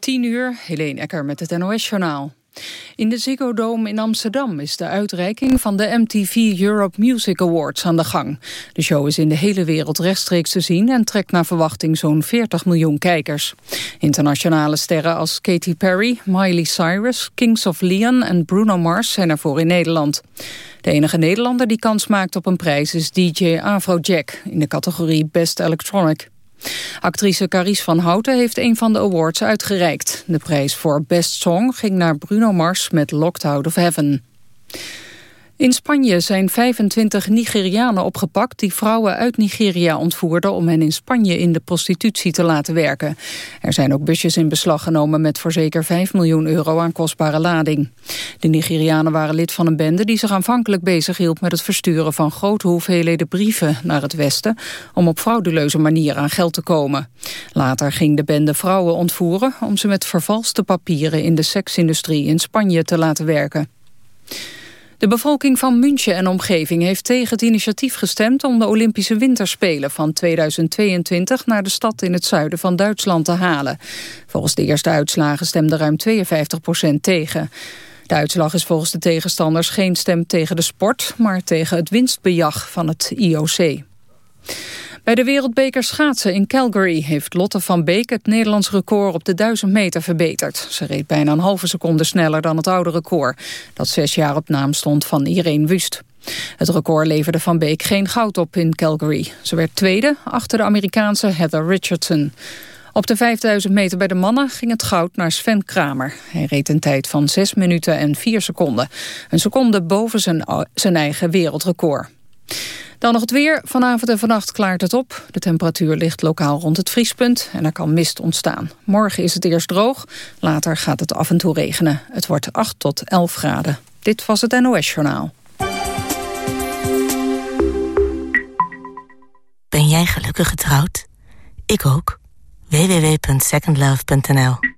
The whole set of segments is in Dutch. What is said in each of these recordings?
10 uur, Helene Ecker met het NOS-journaal. In de Ziggo Dome in Amsterdam is de uitreiking van de MTV Europe Music Awards aan de gang. De show is in de hele wereld rechtstreeks te zien en trekt naar verwachting zo'n 40 miljoen kijkers. Internationale sterren als Katy Perry, Miley Cyrus, Kings of Leon en Bruno Mars zijn ervoor in Nederland. De enige Nederlander die kans maakt op een prijs is DJ Afrojack in de categorie Best Electronic. Actrice Carice van Houten heeft een van de awards uitgereikt. De prijs voor Best Song ging naar Bruno Mars met Locked Out of Heaven. In Spanje zijn 25 Nigerianen opgepakt die vrouwen uit Nigeria ontvoerden om hen in Spanje in de prostitutie te laten werken. Er zijn ook busjes in beslag genomen met voor zeker 5 miljoen euro aan kostbare lading. De Nigerianen waren lid van een bende die zich aanvankelijk bezighield met het versturen van grote hoeveelheden brieven naar het westen om op frauduleuze manier aan geld te komen. Later ging de bende vrouwen ontvoeren om ze met vervalste papieren in de seksindustrie in Spanje te laten werken. De bevolking van München en omgeving heeft tegen het initiatief gestemd om de Olympische Winterspelen van 2022 naar de stad in het zuiden van Duitsland te halen. Volgens de eerste uitslagen stemde ruim 52 procent tegen. De uitslag is volgens de tegenstanders geen stem tegen de sport, maar tegen het winstbejag van het IOC. Bij de wereldbeker schaatsen in Calgary heeft Lotte van Beek het Nederlands record op de 1000 meter verbeterd. Ze reed bijna een halve seconde sneller dan het oude record, dat zes jaar op naam stond van Irene Wust. Het record leverde Van Beek geen goud op in Calgary. Ze werd tweede achter de Amerikaanse Heather Richardson. Op de 5000 meter bij de mannen ging het goud naar Sven Kramer. Hij reed een tijd van 6 minuten en 4 seconden. Een seconde boven zijn, zijn eigen wereldrecord. Dan nog het weer. Vanavond en vannacht klaart het op. De temperatuur ligt lokaal rond het vriespunt en er kan mist ontstaan. Morgen is het eerst droog, later gaat het af en toe regenen. Het wordt 8 tot 11 graden. Dit was het NOS Journaal. Ben jij gelukkig getrouwd? Ik ook. www.secondlove.nl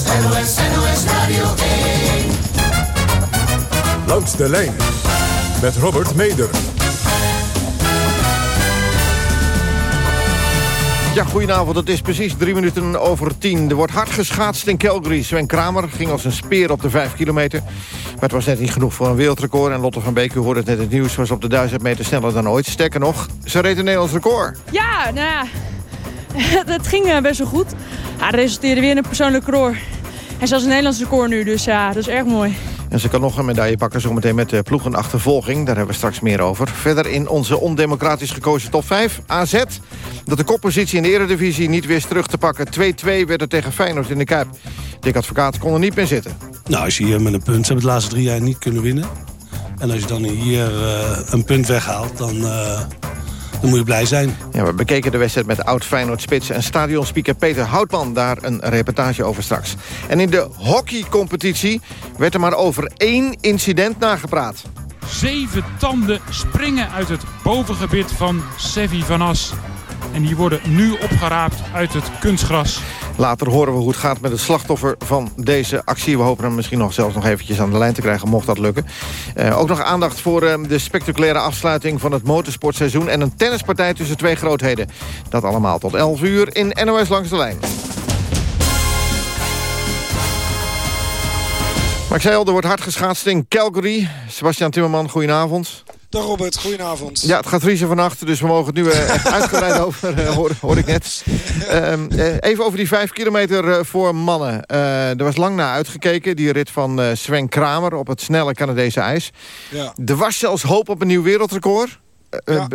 NOS, NOS, NOS Radio 1. Langs de lijn met Robert Meder. Ja, goedenavond. Het is precies drie minuten over tien. Er wordt hard geschaatst in Calgary. Sven Kramer ging als een speer op de vijf kilometer. Maar het was net niet genoeg voor een wereldrecord. En Lotte van Beek, u hoorde het net het nieuws, was op de duizend meter sneller dan ooit. Sterker nog, ze reed een Nederlands record. Ja, nou ja, het ging eh, best wel goed. Ja, het resulteerde weer in een persoonlijk record. En zelfs een Nederlands record nu, dus ja, dat is erg mooi. En ze kan nog een medaille pakken zometeen met de ploegenachtervolging. Daar hebben we straks meer over. Verder in onze ondemocratisch gekozen top 5. AZ, dat de koppositie in de eredivisie niet wist terug te pakken. 2-2 werd het tegen Feyenoord in de Kuip. Dik Advocaat kon er niet meer zitten. Nou, als je hier met een punt... ze hebben de laatste drie jaar niet kunnen winnen. En als je dan hier uh, een punt weghaalt, dan... Uh dan moet je blij zijn. Ja, we bekeken de wedstrijd met oud Feyenoord Spits en stadionspeaker Peter Houtman. Daar een reportage over straks. En in de hockeycompetitie werd er maar over één incident nagepraat. Zeven tanden springen uit het bovengebit van Sevi van As. En die worden nu opgeraapt uit het kunstgras. Later horen we hoe het gaat met het slachtoffer van deze actie. We hopen hem misschien nog zelfs nog eventjes aan de lijn te krijgen, mocht dat lukken. Uh, ook nog aandacht voor uh, de spectaculaire afsluiting van het motorsportseizoen... en een tennispartij tussen twee grootheden. Dat allemaal tot 11 uur in NOS Langs de Lijn. Maar ik er wordt hard geschaatst in Calgary. Sebastian Timmerman, goedenavond. Dag Robert, goedenavond. Ja, het gaat vriezen vannacht, dus we mogen het nu uh, echt uitgebreid over, uh, hoor, hoor, ik net. Uh, even over die vijf kilometer voor mannen. er was lang naar uitgekeken, die rit van Sven Kramer op het snelle Canadese ijs. Ja. Er was zelfs hoop op een nieuw wereldrecord. Ja.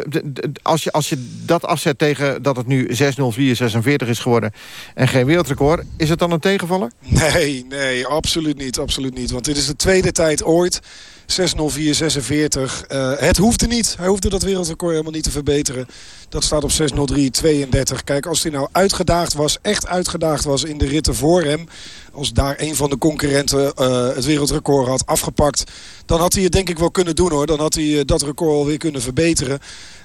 als, je, als je dat afzet tegen dat het nu 6.04.46 is geworden... en geen wereldrecord, is het dan een tegenvaller? Nee, nee, absoluut niet, absoluut niet. Want dit is de tweede tijd ooit 6.04.46. Uh, het hoefde niet. Hij hoefde dat wereldrecord helemaal niet te verbeteren. Dat staat op 6.03.32. Kijk, als hij nou uitgedaagd was, echt uitgedaagd was in de ritten voor hem... als daar een van de concurrenten uh, het wereldrecord had afgepakt... dan had hij het denk ik wel kunnen doen hoor. Dan had hij dat record alweer kunnen verbeteren.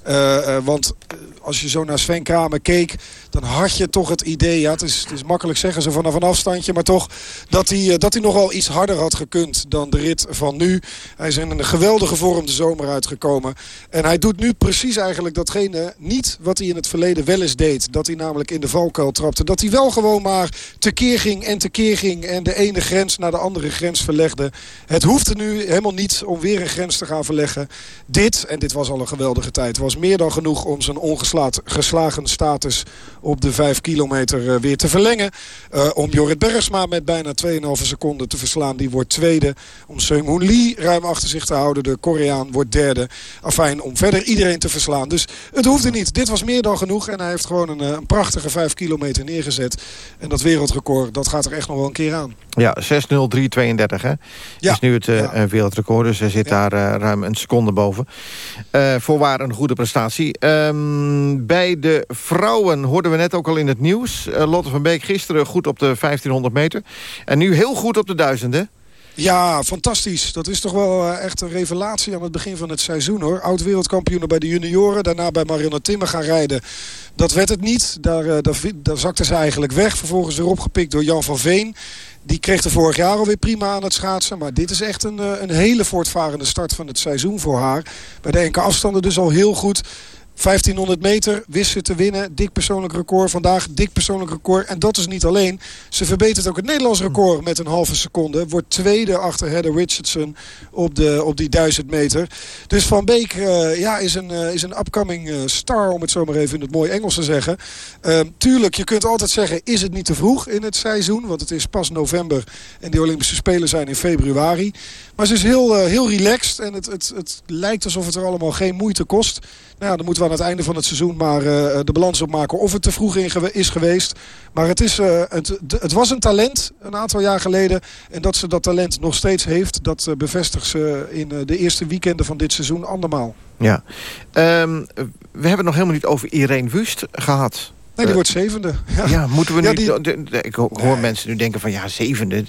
Uh, uh, want als je zo naar Sven Kramer keek... dan had je toch het idee... Ja, het, is, het is makkelijk zeggen zo vanaf een afstandje... maar toch dat hij, dat hij nogal iets harder had gekund dan de rit van nu. Hij is in een geweldige vorm de zomer uitgekomen. En hij doet nu precies eigenlijk datgene niet wat hij in het verleden wel eens deed. Dat hij namelijk in de valkuil trapte. Dat hij wel gewoon maar tekeer ging en tekeer ging... en de ene grens naar de andere grens verlegde. Het hoefde nu helemaal niet om weer een grens te gaan verleggen. Dit, en dit was al een geweldige tijd... meer dan genoeg om zijn ongeslagen status op de 5 kilometer weer te verlengen. Uh, om Jorrit Bergsma met bijna 2,5 seconden te verslaan. Die wordt tweede. Om Seung-Hoon Lee ruim achter zich te houden. De Koreaan wordt derde. Afijn, om verder iedereen te verslaan. Dus het hoefde niet. Dit was meer dan genoeg. En hij heeft gewoon een, een prachtige 5 kilometer neergezet. En dat wereldrecord, dat gaat er echt nog wel een keer aan. Ja, 6.03.32 hè? Ja. is nu het uh, ja. wereldrecord. Dus hij zit ja. daar uh, ruim een seconde boven. Voorwaar een goede prestatie. Um, bij de vrouwen hoorden we net ook al in het nieuws. Lotte van Beek gisteren goed op de 1500 meter. En nu heel goed op de duizenden. Ja, fantastisch. Dat is toch wel uh, echt een revelatie aan het begin van het seizoen hoor. Oud wereldkampioen bij de junioren. Daarna bij Marianne Timmer gaan rijden. Dat werd het niet. Daar, uh, daar, daar zakte ze eigenlijk weg. Vervolgens weer opgepikt door Jan van Veen. Die kreeg er vorig jaar alweer prima aan het schaatsen. Maar dit is echt een, uh, een hele voortvarende start van het seizoen voor haar. Bij de enkele afstanden dus al heel goed. 1500 meter wist ze te winnen. Dik persoonlijk record vandaag. Dik persoonlijk record. En dat is niet alleen. Ze verbetert ook het Nederlands record met een halve seconde. Wordt tweede achter Heather Richardson op, de, op die 1000 meter. Dus Van Beek uh, ja, is, een, uh, is een upcoming uh, star, om het zo maar even in het mooie Engels te zeggen. tuurlijk, je kunt altijd zeggen, is het niet te vroeg in het seizoen? Want het is pas november en de Olympische Spelen zijn in februari. Maar ze is heel, heel relaxed en het, het, het lijkt alsof het er allemaal geen moeite kost. Nou dan moeten we aan het einde van het seizoen maar uh, de balans opmaken of het te vroeg in is geweest. Maar het, is, uh, het, het was een talent een aantal jaar geleden. En dat ze dat talent nog steeds heeft, dat uh, bevestigt ze in de eerste weekenden van dit seizoen andermaal. Ja, um, we hebben het nog helemaal niet over Irene Wust gehad. Nee, die wordt zevende. Ja, ja moeten we nu... Ja, die... ik hoor nee. mensen nu denken van ja, zevende.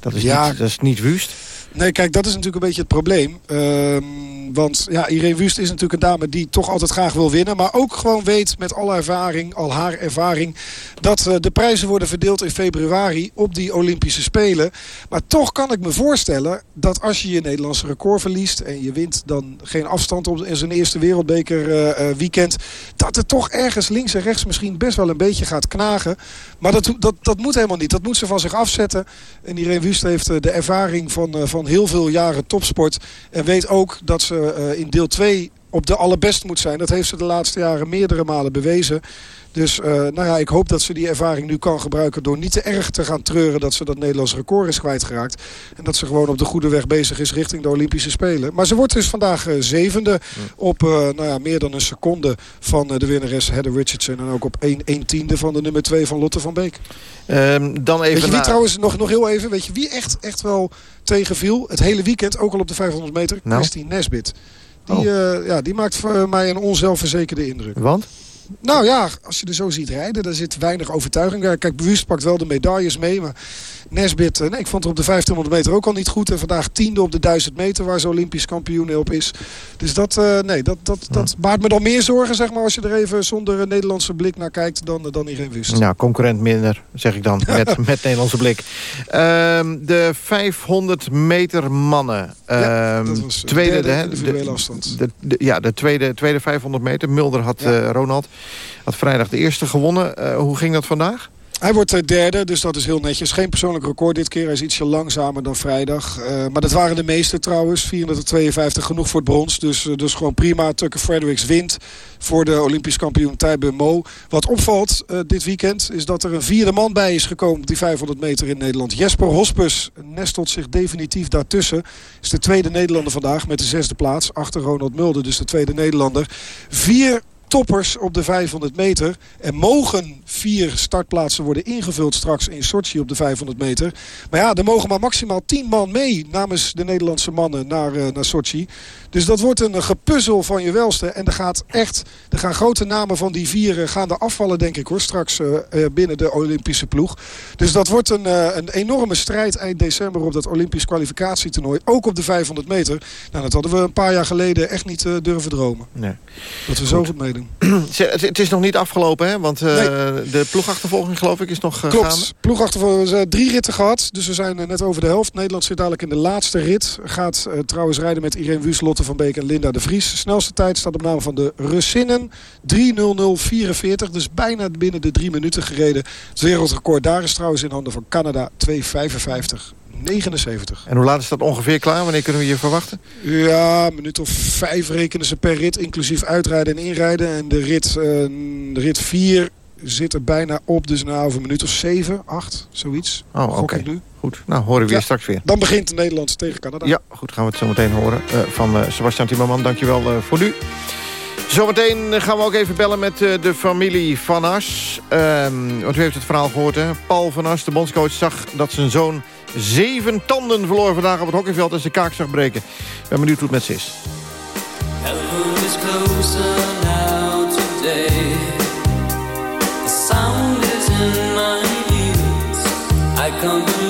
Dat is, ja. niet, dat is niet Wust. Nee, kijk, dat is natuurlijk een beetje het probleem. Um, want ja, Irene Wust is natuurlijk een dame die toch altijd graag wil winnen. Maar ook gewoon weet met alle ervaring, al haar ervaring... dat uh, de prijzen worden verdeeld in februari op die Olympische Spelen. Maar toch kan ik me voorstellen dat als je je Nederlandse record verliest... en je wint dan geen afstand op in zijn eerste wereldbeker uh, uh, weekend... dat het toch ergens links en rechts misschien best wel een beetje gaat knagen. Maar dat, dat, dat moet helemaal niet. Dat moet ze van zich afzetten. En Irene Wust heeft de ervaring van, van heel veel jaren topsport. En weet ook dat ze uh, in deel 2 op de allerbest moet zijn. Dat heeft ze de laatste jaren meerdere malen bewezen. Dus uh, nou ja, ik hoop dat ze die ervaring nu kan gebruiken... door niet te erg te gaan treuren dat ze dat Nederlands record is kwijtgeraakt. En dat ze gewoon op de goede weg bezig is richting de Olympische Spelen. Maar ze wordt dus vandaag uh, zevende op uh, nou ja, meer dan een seconde van de winnares Heather Richardson. En ook op 1 tiende van de nummer 2 van Lotte van Beek. Um, dan even weet je wie trouwens, nog, nog heel even, weet je wie echt, echt wel tegenviel? Het hele weekend, ook al op de 500 meter, nou. Christine Nesbit. Die, oh. uh, ja, die maakt voor mij een onzelfverzekerde indruk. Want? Nou ja, als je er zo ziet rijden, daar zit weinig overtuiging. Kijk, Bewust pakt wel de medailles mee, maar Nesbit, nee, ik vond er op de 1500 meter ook al niet goed. En vandaag tiende op de 1000 meter, waar ze olympisch kampioen op is. Dus dat, uh, nee, dat, dat, dat baart me dan meer zorgen, zeg maar, als je er even zonder een Nederlandse blik naar kijkt, dan, dan Irene Wust. Ja, concurrent minder, zeg ik dan, met, met Nederlandse blik. Um, de 500 meter mannen. Ja, dat was tweede, de individuele afstand. De, de, ja, de tweede, tweede 500 meter. Mulder had ja. uh, Ronald. Had vrijdag de eerste gewonnen. Hoe ging dat vandaag? Hij wordt derde, dus dat is heel netjes. Geen persoonlijk record dit keer. Hij is ietsje langzamer dan vrijdag. Uh, maar dat waren de meeste trouwens. 452 genoeg voor het brons. Dus, uh, dus gewoon prima. Tucker Fredericks wint voor de Olympisch kampioen Tijbe Mo. Wat opvalt dit weekend is dat er een vierde man bij is gekomen op die 500 meter in Nederland. Jesper Hospus nestelt zich definitief daartussen. Is de tweede Nederlander vandaag met de zesde plaats. Achter Ronald Mulder, dus de tweede Nederlander. Vier toppers op de 500 meter. Er mogen vier startplaatsen worden ingevuld straks in Sochi op de 500 meter. Maar ja, er mogen maar maximaal 10 man mee namens de Nederlandse mannen naar, uh, naar Sochi. Dus dat wordt een gepuzzel van je welste. En er, gaat echt, er gaan grote namen van die vier gaan er afvallen, denk ik hoor. Straks uh, binnen de Olympische ploeg. Dus dat wordt een, een enorme strijd eind december op dat Olympisch kwalificatietoernooi. Ook op de 500 meter. Nou, dat hadden we een paar jaar geleden echt niet durven dromen. Nee. Dat we zo goed meedoen. het is nog niet afgelopen, hè? Want nee. de ploegachtervolging, geloof ik, is nog Klopt. gaande. Ploegachtervolging. We drie ritten gehad. Dus we zijn net over de helft. Nederland zit dadelijk in de laatste rit. Gaat trouwens rijden met Irene Wüst, Lotte van Beek en Linda de Vries. De snelste tijd staat op naam van de Russinnen. 3.00.44, dus bijna binnen de drie minuten gereden. Het wereldrecord daar is trouwens in handen van Canada 2.55. 79. En hoe laat is dat ongeveer klaar? Wanneer kunnen we je verwachten? Ja, een minuut of vijf rekenen ze per rit, inclusief uitrijden en inrijden. En de rit, uh, de rit 4 zit er bijna op, dus nou over een minuut of 7, 8, zoiets. Oh, oké. Okay. Goed, nou horen we ja, weer straks weer. Dan begint de Nederlandse tegen Canada. Ja, goed, gaan we het zo meteen horen. Uh, van uh, Sebastian Timmerman, dankjewel uh, voor nu. Zometeen gaan we ook even bellen met de familie Van As. Um, want u heeft het verhaal gehoord, hè? Paul Van As, de bondscoach, zag dat zijn zoon zeven tanden verloor vandaag op het hockeyveld en zijn kaak zag breken. Ik ben benieuwd hoe het met ze is. is closer now today. The sound is in my ears. I can't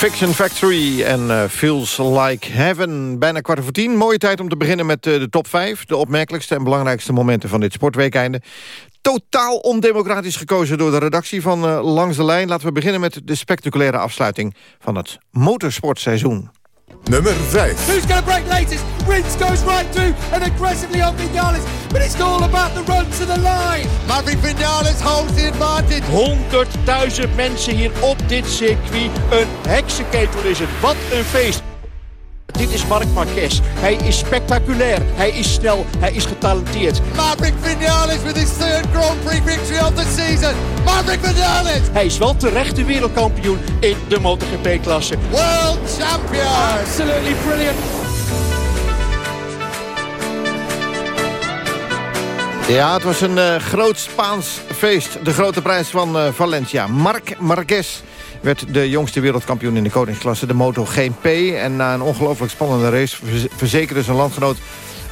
Fiction Factory en uh, Feels Like Heaven. Bijna kwart voor tien. Mooie tijd om te beginnen met uh, de top 5. De opmerkelijkste en belangrijkste momenten van dit sportweekeinde. Totaal ondemocratisch gekozen door de redactie van uh, Langs de Lijn. Laten we beginnen met de spectaculaire afsluiting van het motorsportseizoen. Nummer 5. Who's going to break latest? Rins goes right through and aggressively on Vinales. But it's all about the run to the line. Maverick Vinales holds the advantage. 100.000 mensen hier op dit circuit. Een heksenketel is het. Wat een feest. Dit is Marc Marquez. Hij is spectaculair. Hij is snel. Hij is getalenteerd. Maverick Vinales with his third Grand Prix victory of the season. Maverick Vinales. Hij is wel terecht de wereldkampioen in de MotoGP-klasse. World champion. Absolutely brilliant. Ja, het was een uh, groot Spaans feest. De grote prijs van uh, Valencia. Marc Marquez werd de jongste wereldkampioen in de koningsklasse, de MotoGP. En na een ongelooflijk spannende race verzekerde zijn landgenoot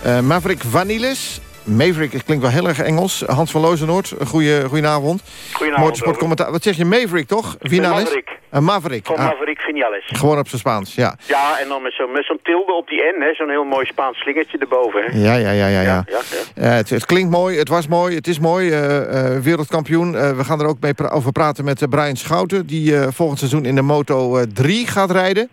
uh, Maverick Vanilis... Maverick, het klinkt wel heel erg Engels. Hans van Lozenoord, goeie, goedenavond. Goedenavond. Motorsportcommentaar. Wat zeg je, Maverick toch? Vinales? Maverick. Een Maverick. Van ah. Maverick Vinales. Gewoon op zijn Spaans, ja. Ja, en dan met zo'n zo tilde op die N, zo'n heel mooi Spaans slingertje erboven. Hè? Ja, ja, ja, ja. ja. ja, ja uh, het, het, klinkt mooi, het was mooi, het is mooi. Uh, uh, wereldkampioen. we gaan er ook mee pra over praten met Brian Schouten... die volgend seizoen in de Moto 3 gaat rijden.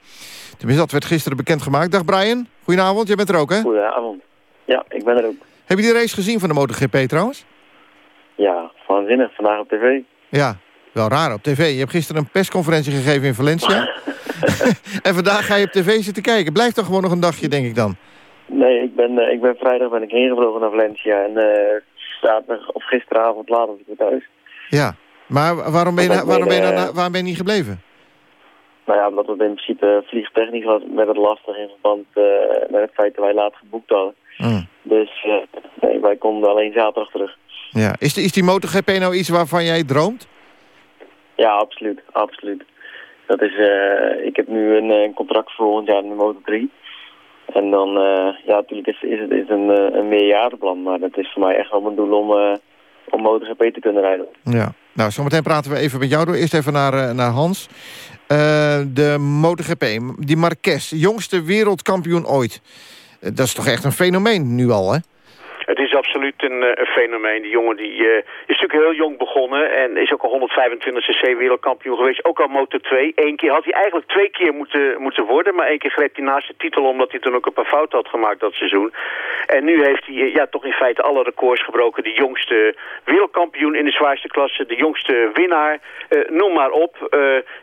Tenminste, dat werd gisteren bekendgemaakt. Dag Brian, goedenavond, jij bent er ook, hè? Goedenavond. Ja, ik ben er ook. Heb je die race gezien van de MotoGP trouwens? Ja, waanzinnig. Vandaag op tv. Ja, wel raar op tv. Je hebt gisteren een persconferentie gegeven in Valencia. en vandaag ga je op tv zitten kijken. Blijft toch gewoon nog een dagje, denk ik dan? Nee, ik ben, uh, ik ben vrijdag ben ik heen gevlogen naar Valencia. En uh, zaterdag of gisteravond laat was ik weer thuis. Ja, maar waarom ben je, waarom ben je, dan, waarom ben je niet gebleven? Nou ja, omdat het in principe vliegtechnisch was met het lastig in verband uh, met het feit dat wij laat geboekt hadden. Mm. Dus nee, wij konden alleen zaterdag terug. Ja. Is, de, is die MotoGP nou iets waarvan jij droomt? Ja, absoluut. absoluut. Dat is, uh, ik heb nu een, een, contract voor volgend jaar in de Moto 3. En dan, uh, ja, natuurlijk is, is het is een, een meerjarenplan. Maar dat is voor mij echt wel mijn doel om, uh, om MotoGP te kunnen rijden. Ja, nou, zometeen praten we even met jou door. Eerst even naar, naar Hans. de MotoGP, die Marquez, jongste wereldkampioen ooit. Dat is toch echt een fenomeen nu al, hè? Absoluut een, eh, een fenomeen. Die jongen die, uh, is natuurlijk heel jong begonnen en is ook al 125cc wereldkampioen geweest. Ook al Moto 2. Eén keer had hij eigenlijk twee keer moeten, moeten worden. Maar één keer greep hij naast de titel omdat hij toen ook een paar fouten had gemaakt dat seizoen. En nu heeft hij ja, toch in feite alle records gebroken. De jongste wereldkampioen in de zwaarste klasse. De jongste winnaar. Noem maar op.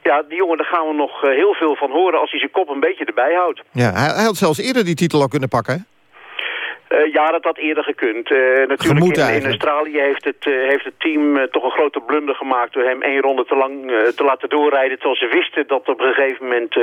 Ja, die jongen, daar gaan we nog heel veel van horen als hij zijn kop een beetje erbij houdt. Ja, hij, hij had zelfs eerder die titel al kunnen pakken, ja, dat had eerder gekund. Uh, natuurlijk in, in, Australië heeft het, uh, heeft het team toch een grote blunder gemaakt... door hem één ronde te lang te laten doorrijden... terwijl ze wisten dat op een gegeven moment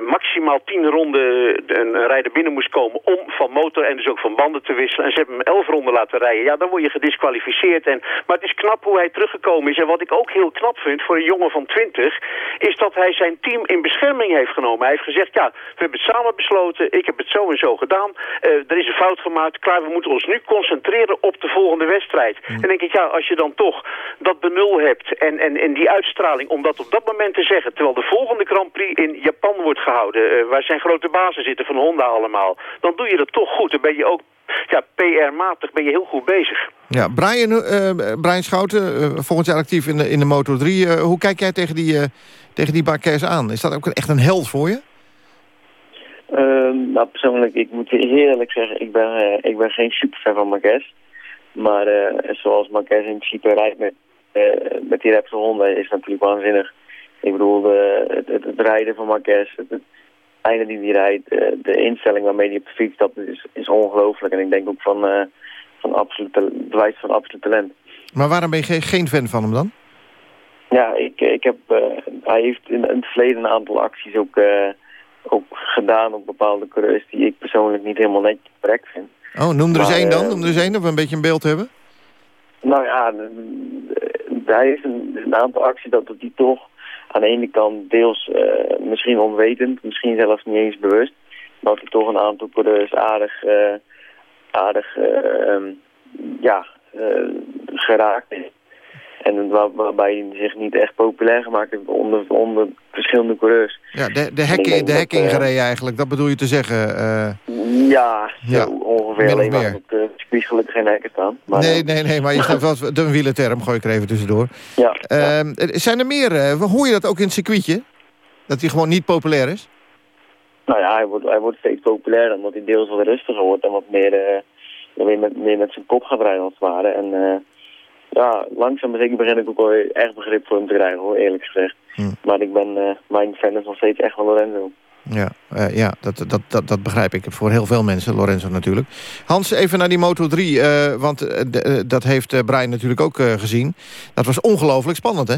maximaal tien ronden een rijder binnen moest komen... om van motor en dus ook van banden te wisselen. En ze hebben hem elf ronden laten rijden. Ja, dan word je gedisqualificeerd. En, maar het is knap hoe hij teruggekomen is. En wat ik ook heel knap vind voor een jongen van 20... is dat hij zijn team in bescherming heeft genomen. Hij heeft gezegd, ja, we hebben het samen besloten. Ik heb het zo en zo gedaan. er is een fout gemaakt. Klaar, we moeten ons nu concentreren op de volgende wedstrijd. Mm. En denk ik, ja, als je dan toch dat benul hebt en, en, en die uitstraling om dat op dat moment te zeggen... terwijl de volgende Grand Prix in Japan wordt gehouden... Uh, waar zijn grote bazen zitten van Honda allemaal... dan doe je dat toch goed. Dan ben je ook ja, PR-matig ben je heel goed bezig. Ja, Brian, uh, Brian Schouten, uh, volgend jaar actief in de, in de Moto 3. hoe kijk jij tegen die, tegen die Marquez aan? Is dat ook echt een held voor je? Uh, nou, persoonlijk, ik moet eerlijk zeggen, ik ben, uh, ik ben geen superfan van Marquez. Maar uh, zoals Marquez in principe rijdt met, uh, met die Repsol Honda is natuurlijk waanzinnig. Ik bedoel, het, het, het, rijden van Marquez, het, het einde die hij rijdt, de instelling waarmee hij op de fiets stapt, is, is ongelooflijk. En ik denk ook van, van absoluut, bewijs van absoluut talent. Maar waarom ben je geen fan van hem dan? Ja, ik, ik heb, hij heeft in, in, het verleden een aantal acties ook ook gedaan op bepaalde coureurs die ik persoonlijk niet helemaal netjes correct vind. Oh, noem er eens één dan, noem er eens één, of we een beetje een beeld hebben. Nou ja, hij heeft een, een aantal acties dat hij toch aan de ene kant deels uh, misschien onwetend, misschien zelfs niet eens bewust, dat hij toch een aantal coureurs aardig, uh, aardig uh, um, ja, geraakt heeft. En waar, waarbij hij zich niet echt populair gemaakt heeft onder, onder verschillende coureurs. Ja, de, de hek, de hek ingereden eigenlijk, dat bedoel je te zeggen? Uh, ja, ja, ongeveer alleen maar op circuit gelukkig geen hekken staan. Maar, nee, nee, nee, maar je snapt wel de wielenterm, gooi ik er even tussendoor. Ja, uh, Zijn er meer, uh, hoor je dat ook in het circuitje? Dat hij gewoon niet populair is? nou ja, hij wordt, hij wordt steeds populairder omdat hij deels wat rustiger wordt en wat meer, weer met, meer met zijn kop gaat rijden als het ware. En ja, langzaam maar zeker begin ik ook wel echt begrip voor hem te krijgen hoor, eerlijk gezegd. Hm. Maar ik ben, mijn fan is nog steeds echt wel Lorenzo. Ja, uh, ja dat, dat, dat, dat begrijp ik. Voor heel veel mensen, Lorenzo natuurlijk. Hans, even naar die Moto3, uh, want dat heeft Brian natuurlijk ook gezien. Dat was ongelooflijk spannend, hè?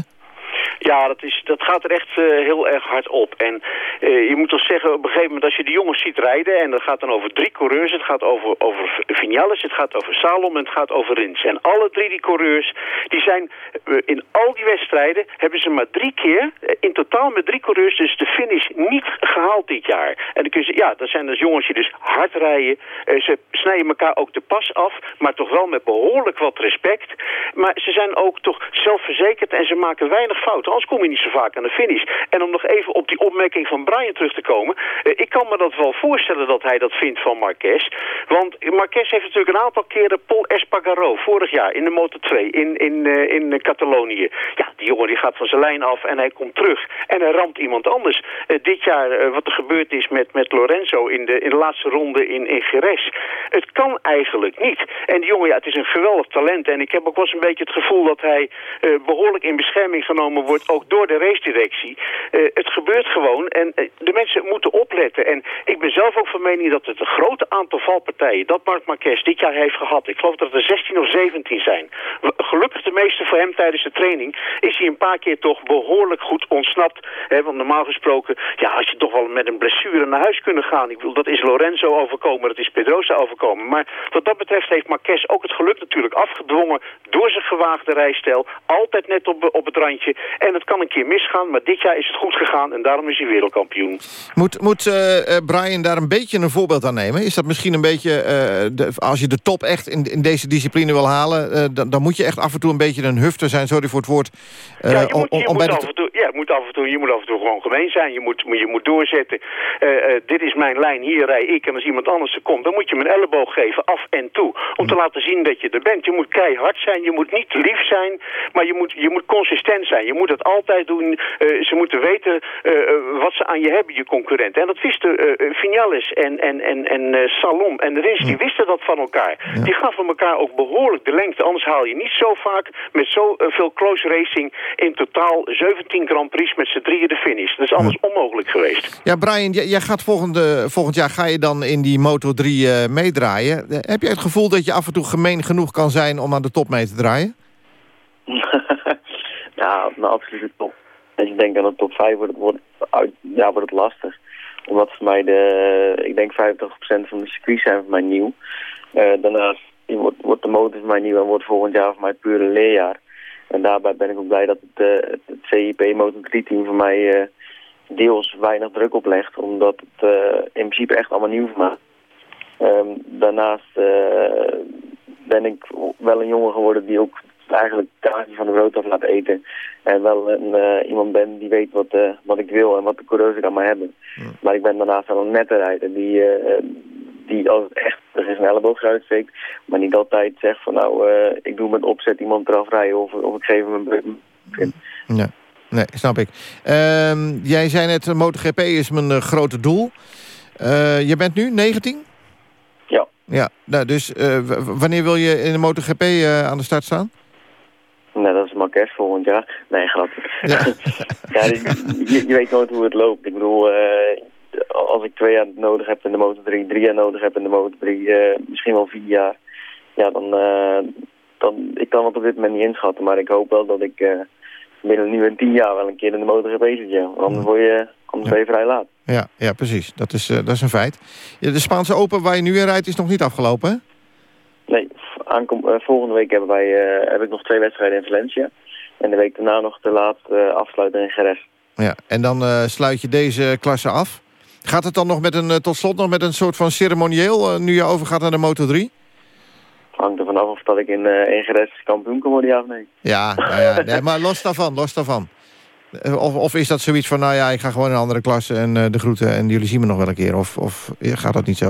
Ja, dat, is, dat gaat er echt uh, heel erg hard op. En uh, je moet toch zeggen, op een gegeven moment als je de jongens ziet rijden... en dat gaat dan over drie coureurs, het gaat over, over Vinales, het gaat over Salom en het gaat over Rins. En alle drie die coureurs, die zijn uh, in al die wedstrijden... hebben ze maar drie keer, in totaal met drie coureurs... dus de finish niet gehaald dit jaar. En dan kun je ja, dat zijn dus jongens die dus hard rijden. ze snijden elkaar ook de pas af, maar toch wel met behoorlijk wat respect. Maar ze zijn ook toch zelfverzekerd en ze maken weinig fouten anders kom je niet zo vaak aan de finish. En om nog even op die opmerking van Brian terug te komen. Uh, ik kan me dat wel voorstellen dat hij dat vindt van Marquez. Want Marquez heeft natuurlijk een aantal keren Paul Espargaro vorig jaar in de Motor 2 in, in, uh, in Catalonië. Ja, die jongen die gaat van zijn lijn af en hij komt terug. En hij ramt iemand anders. Uh, dit jaar wat er gebeurd is met, met Lorenzo in de, in de laatste ronde in, in Geres. Het kan eigenlijk niet. En die jongen, ja, het is een geweldig talent. En ik heb ook wel eens een beetje het gevoel dat hij behoorlijk in bescherming genomen wordt ook door de racedirectie. Uh, het gebeurt gewoon en uh, de mensen moeten opletten. En ik ben zelf ook van mening dat het een grote aantal valpartijen... dat Marc Marquez dit jaar heeft gehad. Ik geloof dat er 16 of 17 zijn. Gelukkig de meeste voor hem tijdens de training... is hij een paar keer toch behoorlijk goed ontsnapt. Hè, want normaal gesproken, ja, als je toch wel met een blessure naar huis kunnen gaan... ik bedoel, dat is Lorenzo overkomen, dat is Pedrosa overkomen. Maar wat dat betreft heeft Marquez ook het geluk natuurlijk afgedwongen... door zijn gewaagde rijstijl. Altijd net op, op het randje. En het kan een keer misgaan, maar dit jaar is het goed gegaan... en daarom is hij wereldkampioen. Moet, moet uh, Brian daar een beetje een voorbeeld aan nemen? Is dat misschien een beetje... Uh, de, als je de top echt in, in deze discipline wil halen... dan, dan, moet je echt af en toe een beetje een hufter zijn, sorry voor het woord... ja, je moet, je om, moet af en toe, ja, moet af en toe, je moet af en toe gewoon gemeen zijn. Je moet, je moet doorzetten. dit is mijn lijn, hier rij ik. En als iemand anders er komt, dan moet je hem een elleboog geven, af en toe. Om te laten zien dat je er bent. Je moet keihard zijn, je moet niet lief zijn... maar je moet, je moet consistent zijn. Je moet het altijd doen. Uh, ze moeten weten uh, wat ze aan je hebben, je concurrenten. En dat wisten uh, Vinales en, en, en, en Salom en Rins, ja. die wisten dat van elkaar. Ja. Die gaven elkaar ook behoorlijk de lengte. Anders haal je niet zo vaak met zoveel close racing in totaal 17 Grand Prix met z'n drieën de finish. Dat is anders ja. onmogelijk geweest. Ja, Brian, jij gaat volgende, volgend jaar ga je dan in die Moto3 meedraaien. Heb jij het gevoel dat je af en toe gemeen genoeg kan zijn om aan de top mee te draaien? Ja, mijn absolute top. Als je denkt aan de top 5 wordt het, wordt, ja, wordt het lastig. Omdat voor mij de, ik denk 50% van de circuits zijn voor mij nieuw. Uh, daarnaast wordt, wordt de motor voor mij nieuw en wordt volgend jaar voor mij puur een leerjaar. En daarbij ben ik ook blij dat het, uh, het CIP Motor 3 team voor mij uh, deels weinig druk oplegt. Omdat het in principe echt allemaal nieuw voor mij um, Daarnaast ben ik wel een jongen geworden die ook eigenlijk kaartje van de brood af laat eten. En wel een, uh, iemand ben die weet wat, uh, wat ik wil en wat de coureurs aan mij hebben. Ja. Maar ik ben daarnaast wel een nette rijder die, uh, die als het echt er is een elleboog uitsteekt, maar niet altijd zegt van nou, ik doe met opzet iemand eraf rijden of, of ik geef hem een breuk. Ja. Nee, snap ik. Ehm, jij zei net, MotoGP is mijn grote doel. je bent nu 19? Ja. Ja, nou, dus wanneer wil je in de MotoGP aan de start staan? Nee, dat is Marquez volgend jaar. Nee, grapje. Ja. ja, je, je, weet nooit hoe het loopt. Ik bedoel, uh, als ik twee jaar nodig heb in de Motor 3, drie jaar nodig heb in de Motor 3, uh, misschien wel vier jaar. Ja, dan, uh, dan, ik kan het op dit moment niet inschatten, maar ik hoop wel dat ik binnen nu en tien jaar wel een keer in de Motor zit. Ja. Anders word je, anders ja. ben je vrij laat. Ja, ja precies. Dat is, dat is een feit. De Spaanse Open waar je nu in rijdt is nog niet afgelopen, hè? Nee, aankom, uh, volgende week hebben wij, uh, heb ik nog twee wedstrijden in Valencia. En de week daarna nog de laatste uh, afsluiten in Jerez. Ja, en dan sluit je deze klasse af. Gaat het dan nog met een, tot slot nog met een soort van ceremonieel... nu je overgaat naar de Moto 3? Hangt er vanaf of dat ik in, in Jerez kampioen kan worden, ja of nee. Ja, nou ja nee, maar los daarvan, los daarvan. Of, of is dat zoiets van, nou ja, ik ga gewoon in een andere klasse... en de groeten en jullie zien me nog wel een keer? Of, of gaat dat niet zo?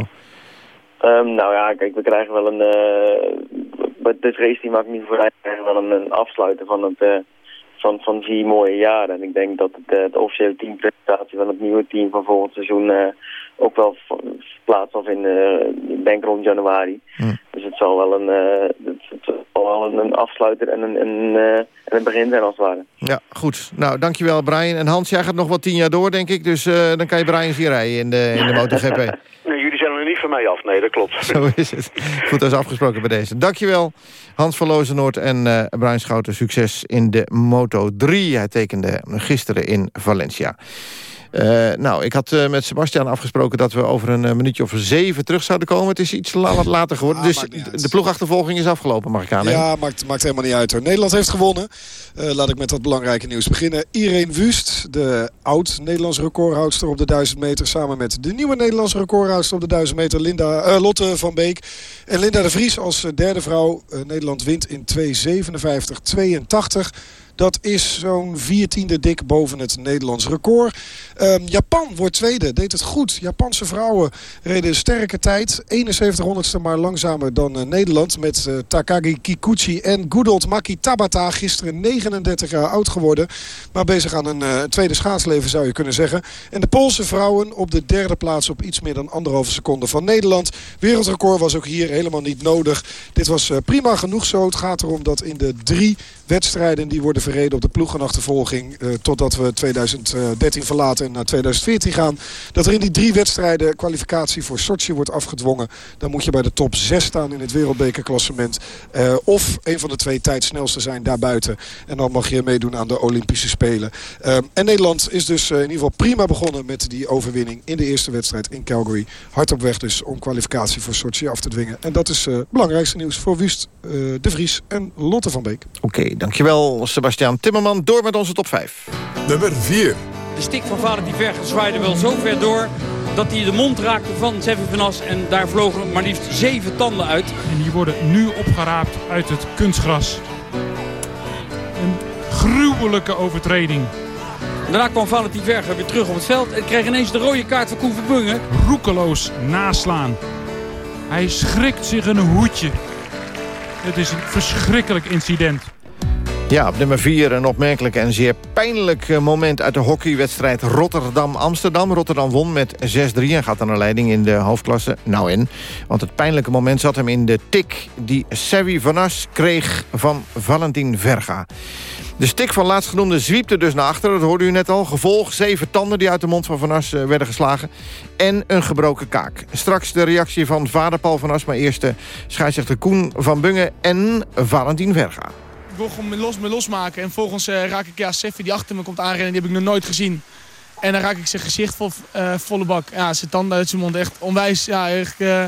Um, nou ja, kijk, we krijgen wel een... Uh, dit race team maakt niet vooruit. We krijgen wel een, een afsluiten van het, uh, van, van vier mooie jaren. En ik denk dat het, uh, de officiële teampresentatie van het nieuwe team van volgend seizoen uh, ook wel plaats zal vinden, ik denk rond januari. Hm. Dus het zal wel een, het, het zal wel een, afsluiter en een, een, en een begin zijn als het ware. Ja, goed. Nou, dankjewel Brian. En Hans, jij gaat nog wel tien jaar door, denk ik. Dus dan kan je Brian zien rijden in de, in de MotoGP. nee, jullie zijn er niet van mij af. Nee, dat klopt. Zo is het. Goed, dat is afgesproken bij deze. Dankjewel. Hans van Lozenoord en uh, Bruin Schouten, succes in de Moto 3. Hij tekende gisteren in Valencia. Uh, nou, ik had uh, met Sebastian afgesproken dat we over een uh, minuutje of zeven terug zouden komen. Het is iets la wat later geworden. dus de ploegachtervolging is afgelopen, mag ik aannemen. Ja, maakt, maakt helemaal niet uit hoor. Nederland heeft gewonnen. laat ik met wat belangrijke nieuws beginnen. Irene Wust, de oud-Nederlands recordhoudster op de 1000 meter... samen met de nieuwe Nederlandse recordhoudster op de 1000 meter, Linda, Lotte van Beek. En Linda de Vries als derde vrouw. Nederland wint in 2.57-82. Dat is zo'n viertiende dik boven het Nederlands record. Um, Japan wordt tweede, deed het goed. Japanse vrouwen reden een sterke tijd. 71 honderdste maar langzamer dan uh, Nederland. Met uh, Takagi Kikuchi en Goodold Maki Tabata. Gisteren 39 jaar oud geworden. Maar bezig aan een uh, tweede schaatsleven zou je kunnen zeggen. En de Poolse vrouwen op de derde plaats op iets meer dan anderhalve seconde van Nederland. Wereldrecord was ook hier helemaal niet nodig. Dit was prima genoeg zo. Het gaat erom dat in de drie wedstrijden die worden verreden op de ploegenachtervolging... Uh, totdat we 2013 verlaten en naar 2014 gaan... dat er in die drie wedstrijden kwalificatie voor Sochi wordt afgedwongen. Dan moet je bij de top 6 staan in het wereldbekerklassement. Uh, of een van de twee tijdsnelste zijn daarbuiten. En dan mag je meedoen aan de Olympische Spelen. Uh, en Nederland is dus in ieder geval prima begonnen met die overwinning... in de eerste wedstrijd in Calgary. Hard op weg dus om kwalificatie voor Sochi af te dwingen. En dat is het belangrijkste nieuws voor Wust, De Vries en Lotte van Beek. Oké, dankjewel Sebastian Timmerman. Door met onze top 5. Nummer 4. De stik van Valentin Vergen zwaaide wel zo ver door dat hij de mond raakte van Sevi van As. En daar vlogen maar liefst zeven tanden uit. En die worden nu opgeraapt uit het kunstgras. Een gruwelijke overtreding. Daarna kwam Valentin Verger weer terug op het veld en kreeg ineens de rode kaart van Koen Verbungen. Roekeloos naslaan. Hij schrikt zich een hoedje. Het is een verschrikkelijk incident. Ja, op nummer 4 een opmerkelijk en zeer pijnlijk eh, moment uit de hockeywedstrijd Rotterdam-Amsterdam. Rotterdam won met 6-3 en gaat aan de leiding in de hoofdklasse. Nou in, want het pijnlijke moment zat hem in de tik die Sevi Vanas kreeg van Valentin Verga. De stik van laatstgenoemde zwiepte dus naar achteren, dat hoorde u net al. Gevolg zeven tanden die uit de mond van Van As eh, werden geslagen. En een gebroken kaak. Straks de reactie van vader Paul Van As, maar eerst scheidsrechter Koen van Bungen en Valentin Verga ik wil gewoon me los, me losmaken. En volgens uh, raak ik ja, Seffi die achter me komt aanrennen, die heb ik nog nooit gezien. En dan raak ik zijn gezicht vol, uh, volle bak. Ja, zijn tanden uit zijn mond. Echt onwijs. Ja, ik uh,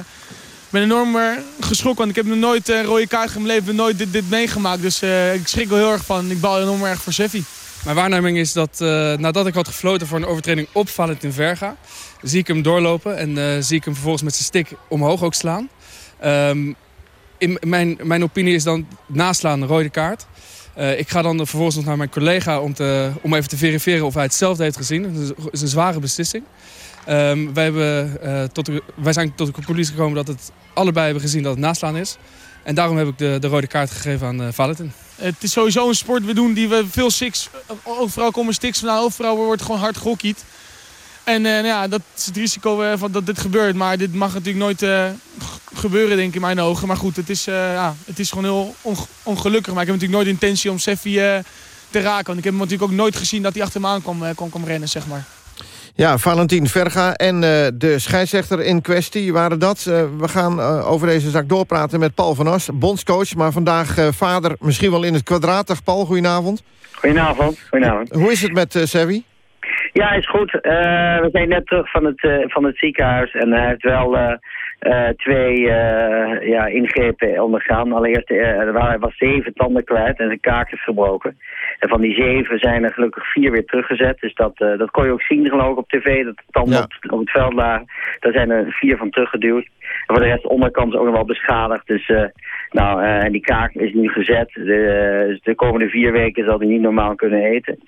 ben enorm geschrokken. Want ik heb nog nooit een rode kaart in mijn leven nooit dit, dit meegemaakt. Dus ik schrik wel heel erg van. Ik bal enorm erg voor Seffi. Mijn waarneming is dat nadat ik had gefloten voor een overtreding op Valentin Verga... zie ik hem doorlopen en zie ik hem vervolgens met zijn stick omhoog ook slaan. Um, in mijn, mijn opinie is dan naslaan een rode kaart. Uh, ik ga dan vervolgens nog naar mijn collega om, te, om even te verifiëren of hij hetzelfde heeft gezien. Dat is een zware beslissing. Um, wij, hebben, uh, tot wij zijn tot de conclusie gekomen dat het allebei hebben gezien dat het naslaan is. En daarom heb ik de, de rode kaart gegeven aan uh, Valentin. Het is sowieso een sport we doen die we veel sticks... Overal komen sticks vandaan, overal wordt gewoon hard gehockeyd. En uh, nou ja, dat is het risico uh, van dat dit gebeurt. Maar dit mag natuurlijk nooit uh, gebeuren, denk ik, in mijn ogen. Maar goed, het is, ja, het is gewoon heel ongelukkig. Maar ik heb natuurlijk nooit intentie om Seffi te raken. Want ik heb hem natuurlijk ook nooit gezien dat hij achter me aan kwam, kwam, kwam rennen, zeg maar. Ja, Valentin Verga en de scheidsrechter in kwestie waren dat. we gaan over deze zaak doorpraten met Paul van As, bondscoach. Maar vandaag vader misschien wel in het kwadraat. Dag Paul, goedenavond. Goedenavond. goedenavond. Hoe is het met Sevi? Ja, is goed. Uh, we zijn net terug van het, uh, van het ziekenhuis en hij heeft wel uh, twee ja, ingrepen ondergaan. Allereerst hij was zeven tanden kwijt en zijn kaak is gebroken. En van die zeven zijn er gelukkig vier weer teruggezet. Dus dat, dat kon je ook zien geloof ik op tv, dat de tanden op, op, het veld lagen. Daar zijn er vier van teruggeduwd. En voor de rest de onderkant is ook nog wel beschadigd. Dus nou, en die kaak is nu gezet. De, dus de komende vier weken zal hij niet normaal kunnen eten.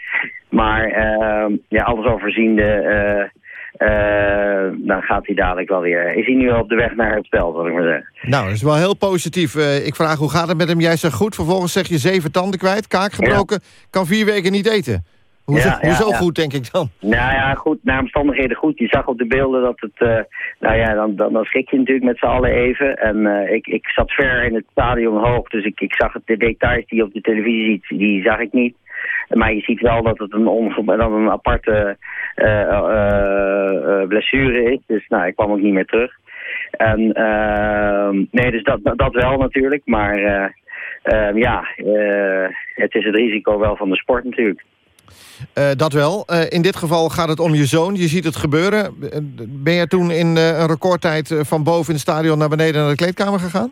Maar uh, ja, alles overziende uh, dan gaat hij dadelijk wel weer... Is hij nu al op de weg naar het spel, zal ik maar zeggen. Nou, dat is wel heel positief. ik vraag, hoe gaat het met hem? Jij zegt goed, vervolgens zeg je zeven tanden kwijt, kaak gebroken... kan vier weken niet eten. Hoezo, ja, hoezo goed, denk ik dan? Nou ja, goed, naar omstandigheden goed. Je zag op de beelden dat het... Uh, nou ja, dan, dan, dan schrik je natuurlijk met z'n allen even. En uh, ik, ik zat ver in het stadion hoog, dus ik, ik zag het, de details die je op de televisie ziet, die zag ik niet. Maar je ziet wel dat het een, dat een aparte uh, blessure is. Dus nou, ik kwam ook niet meer terug. En ehm, nee, dus dat, dat, wel natuurlijk. Maar ehm, ja, het is het risico wel van de sport natuurlijk. Dat wel. In dit geval gaat het om je zoon. Je ziet het gebeuren. Ben je toen in een recordtijd van boven in het stadion naar beneden naar de kleedkamer gegaan?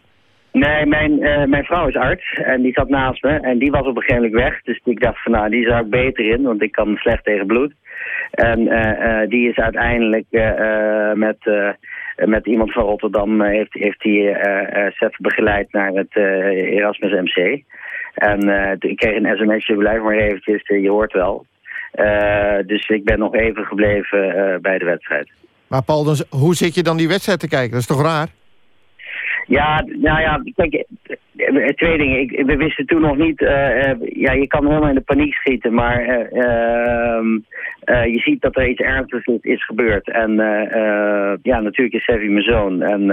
Nee, mijn, mijn vrouw is arts en die zat naast me en die was op een gegeven moment weg. Dus ik dacht van nou, die zou ik beter in, want ik kan slecht tegen bloed. En die is uiteindelijk met, met iemand van Rotterdam heeft, heeft die Seth begeleid naar het Erasmus MC. En ik kreeg een sms'je, blijf maar eventjes, je hoort wel. Dus ik ben nog even gebleven bij de wedstrijd. Maar Paul, hoe zit je dan die wedstrijd te kijken? Dat is toch raar? Ja, nou ja, kijk, twee dingen. Ik, we wisten toen nog niet, uh, ja, je kan helemaal in de paniek schieten, maar uh, je ziet dat er iets ernstigs is, is gebeurd. En ja, natuurlijk is Sevi mijn zoon. En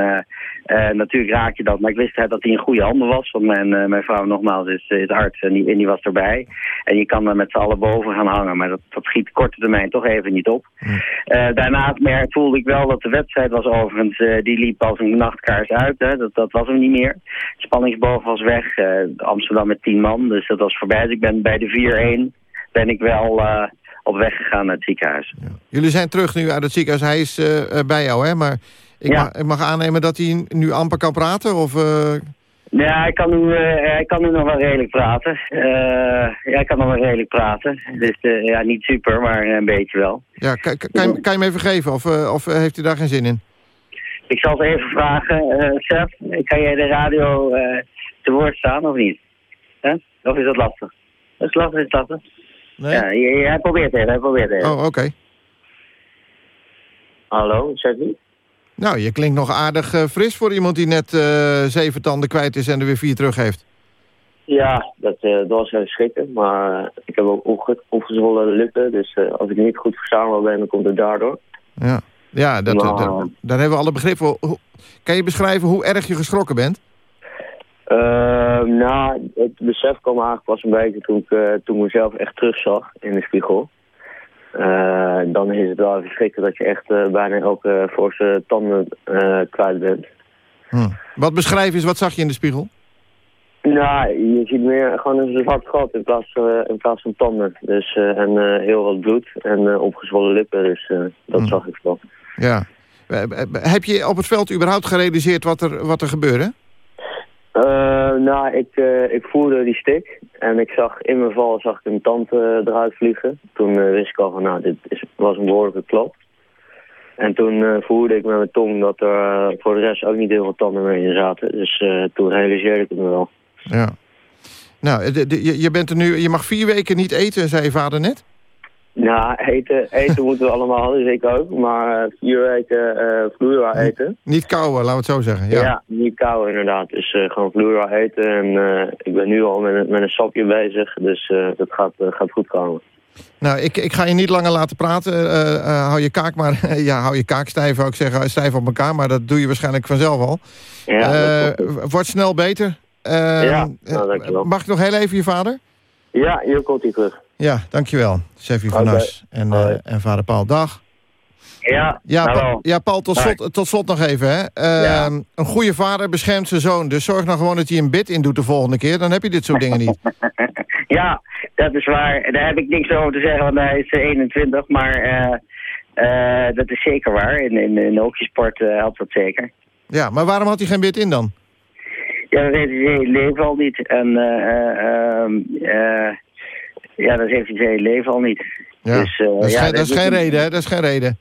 natuurlijk raak je dat. Maar ik wist dat hij in goede handen was. Want mijn, mijn vrouw nogmaals is, is arts en die, en die was erbij. En je kan er met z'n allen boven gaan hangen. Maar dat, dat schiet korte termijn toch even niet op. Hm. daarnaast voelde ik wel dat de wedstrijd was overigens, die liep als een nachtkaars uit. Hè. Dat, dat was hem niet meer. Spanningsboog was weg. Amsterdam met tien man, dus dat was voorbij. Dus ik ben bij de 4-1 ben ik wel op weg gegaan naar het ziekenhuis. Ja. Jullie zijn terug nu uit het ziekenhuis. Hij is uh, bij jou, hè? Maar ik, mag, ik, mag, aannemen dat hij nu amper kan praten? Of, uh... Ja, hij kan, nu, uh, hij kan nu nog wel redelijk praten. ja, hij kan nog wel redelijk praten. Dus ja, niet super, maar een beetje wel. Ja, kan, kan, kan, je, kan je hem even geven of, of heeft hij daar geen zin in? Ik zal het even vragen. Seth, kan jij de radio te woord staan of niet? Of is dat lastig? Dat is lastig, is lastig. Nee? Ja, hij probeert het, hij probeert het. Oh, oké. Hallo, zegt u? Nou, je klinkt nog aardig uh, fris voor iemand die net uh, zeven tanden kwijt is en er weer vier terug heeft. Ja, dat, uh, dat was heel schrikken. Maar ik heb ook opgezwollen lippen. Dus als ik niet goed verstaanbaar ben, dan komt het daardoor. Ja, ja dat, maar, dat, daar hebben we alle begrip voor. Kan je beschrijven hoe erg je geschrokken bent? Uh, nou, het besef kwam eigenlijk pas een beetje toen ik, uh, toen ik mezelf echt terugzag in de spiegel. Uh, dan is het wel verschrikkelijk dat je echt uh, bijna elke forse tanden kwijt bent. Hm. Wat beschrijf is, wat zag je in de spiegel? Nou, je ziet meer gewoon een zwart gat in plaats, in plaats van tanden. Dus, en heel wat bloed en opgezwollen lippen, dus dat hm. zag ik wel. Ja. Heb je op het veld überhaupt gerealiseerd wat er, wat er gebeurde? Uh, nou, ik, uh, ik voerde die stick en ik zag in mijn val zag ik een tand uh, eruit vliegen. Toen wist ik al van, nou, dit is, was een behoorlijke klap. En toen voerde ik met mijn tong dat er voor de rest ook niet heel veel tanden meer in zaten. Dus toen realiseerde ik het me wel. Ja. Nou, je, bent er nu, je mag vier weken niet eten, zei je vader net? Nou, eten, eten moeten we allemaal, dus ik ook. Maar uh, vier weken uh, vloeibaar eten. Niet kauwen, laten we het zo zeggen. Ja, ja niet kauwen inderdaad. Dus uh, gewoon vloeibaar eten. En ik ben nu al met, met een sapje bezig. Dus dat gaat, gaat goed komen. Nou, ik, ik ga je niet langer laten praten. hou je kaak maar, ja, hou je kaak stijf, zou ik zeggen, stijf op elkaar. Maar dat doe je waarschijnlijk vanzelf al. Ja, wordt snel beter. ja, nou, dankjewel. Mag ik nog heel even je vader? Ja, hier komt hij terug. Ja, dankjewel. Seffi van Nas en, uh, en vader Paul. Dag. Ja, ja, pa ja Paul, tot slot, tot slot nog even. Hè. Uh, ja. Een goede vader beschermt zijn zoon. Dus zorg nou gewoon dat hij een bid in doet de volgende keer. Dan heb je dit soort dingen niet. ja, dat is waar. Daar heb ik niks over te zeggen, want hij is 21. Maar uh, dat is zeker waar. In, in, in hockeysport helpt dat zeker. Ja, maar waarom had hij geen bid in dan? Ja, dat weet hij leven al niet. En... eh ja, dat heeft hij zijn hele leven al niet. Ja. Dus, uh, dat is, ja, geen, dat is geen reden, hè? Dat is geen reden.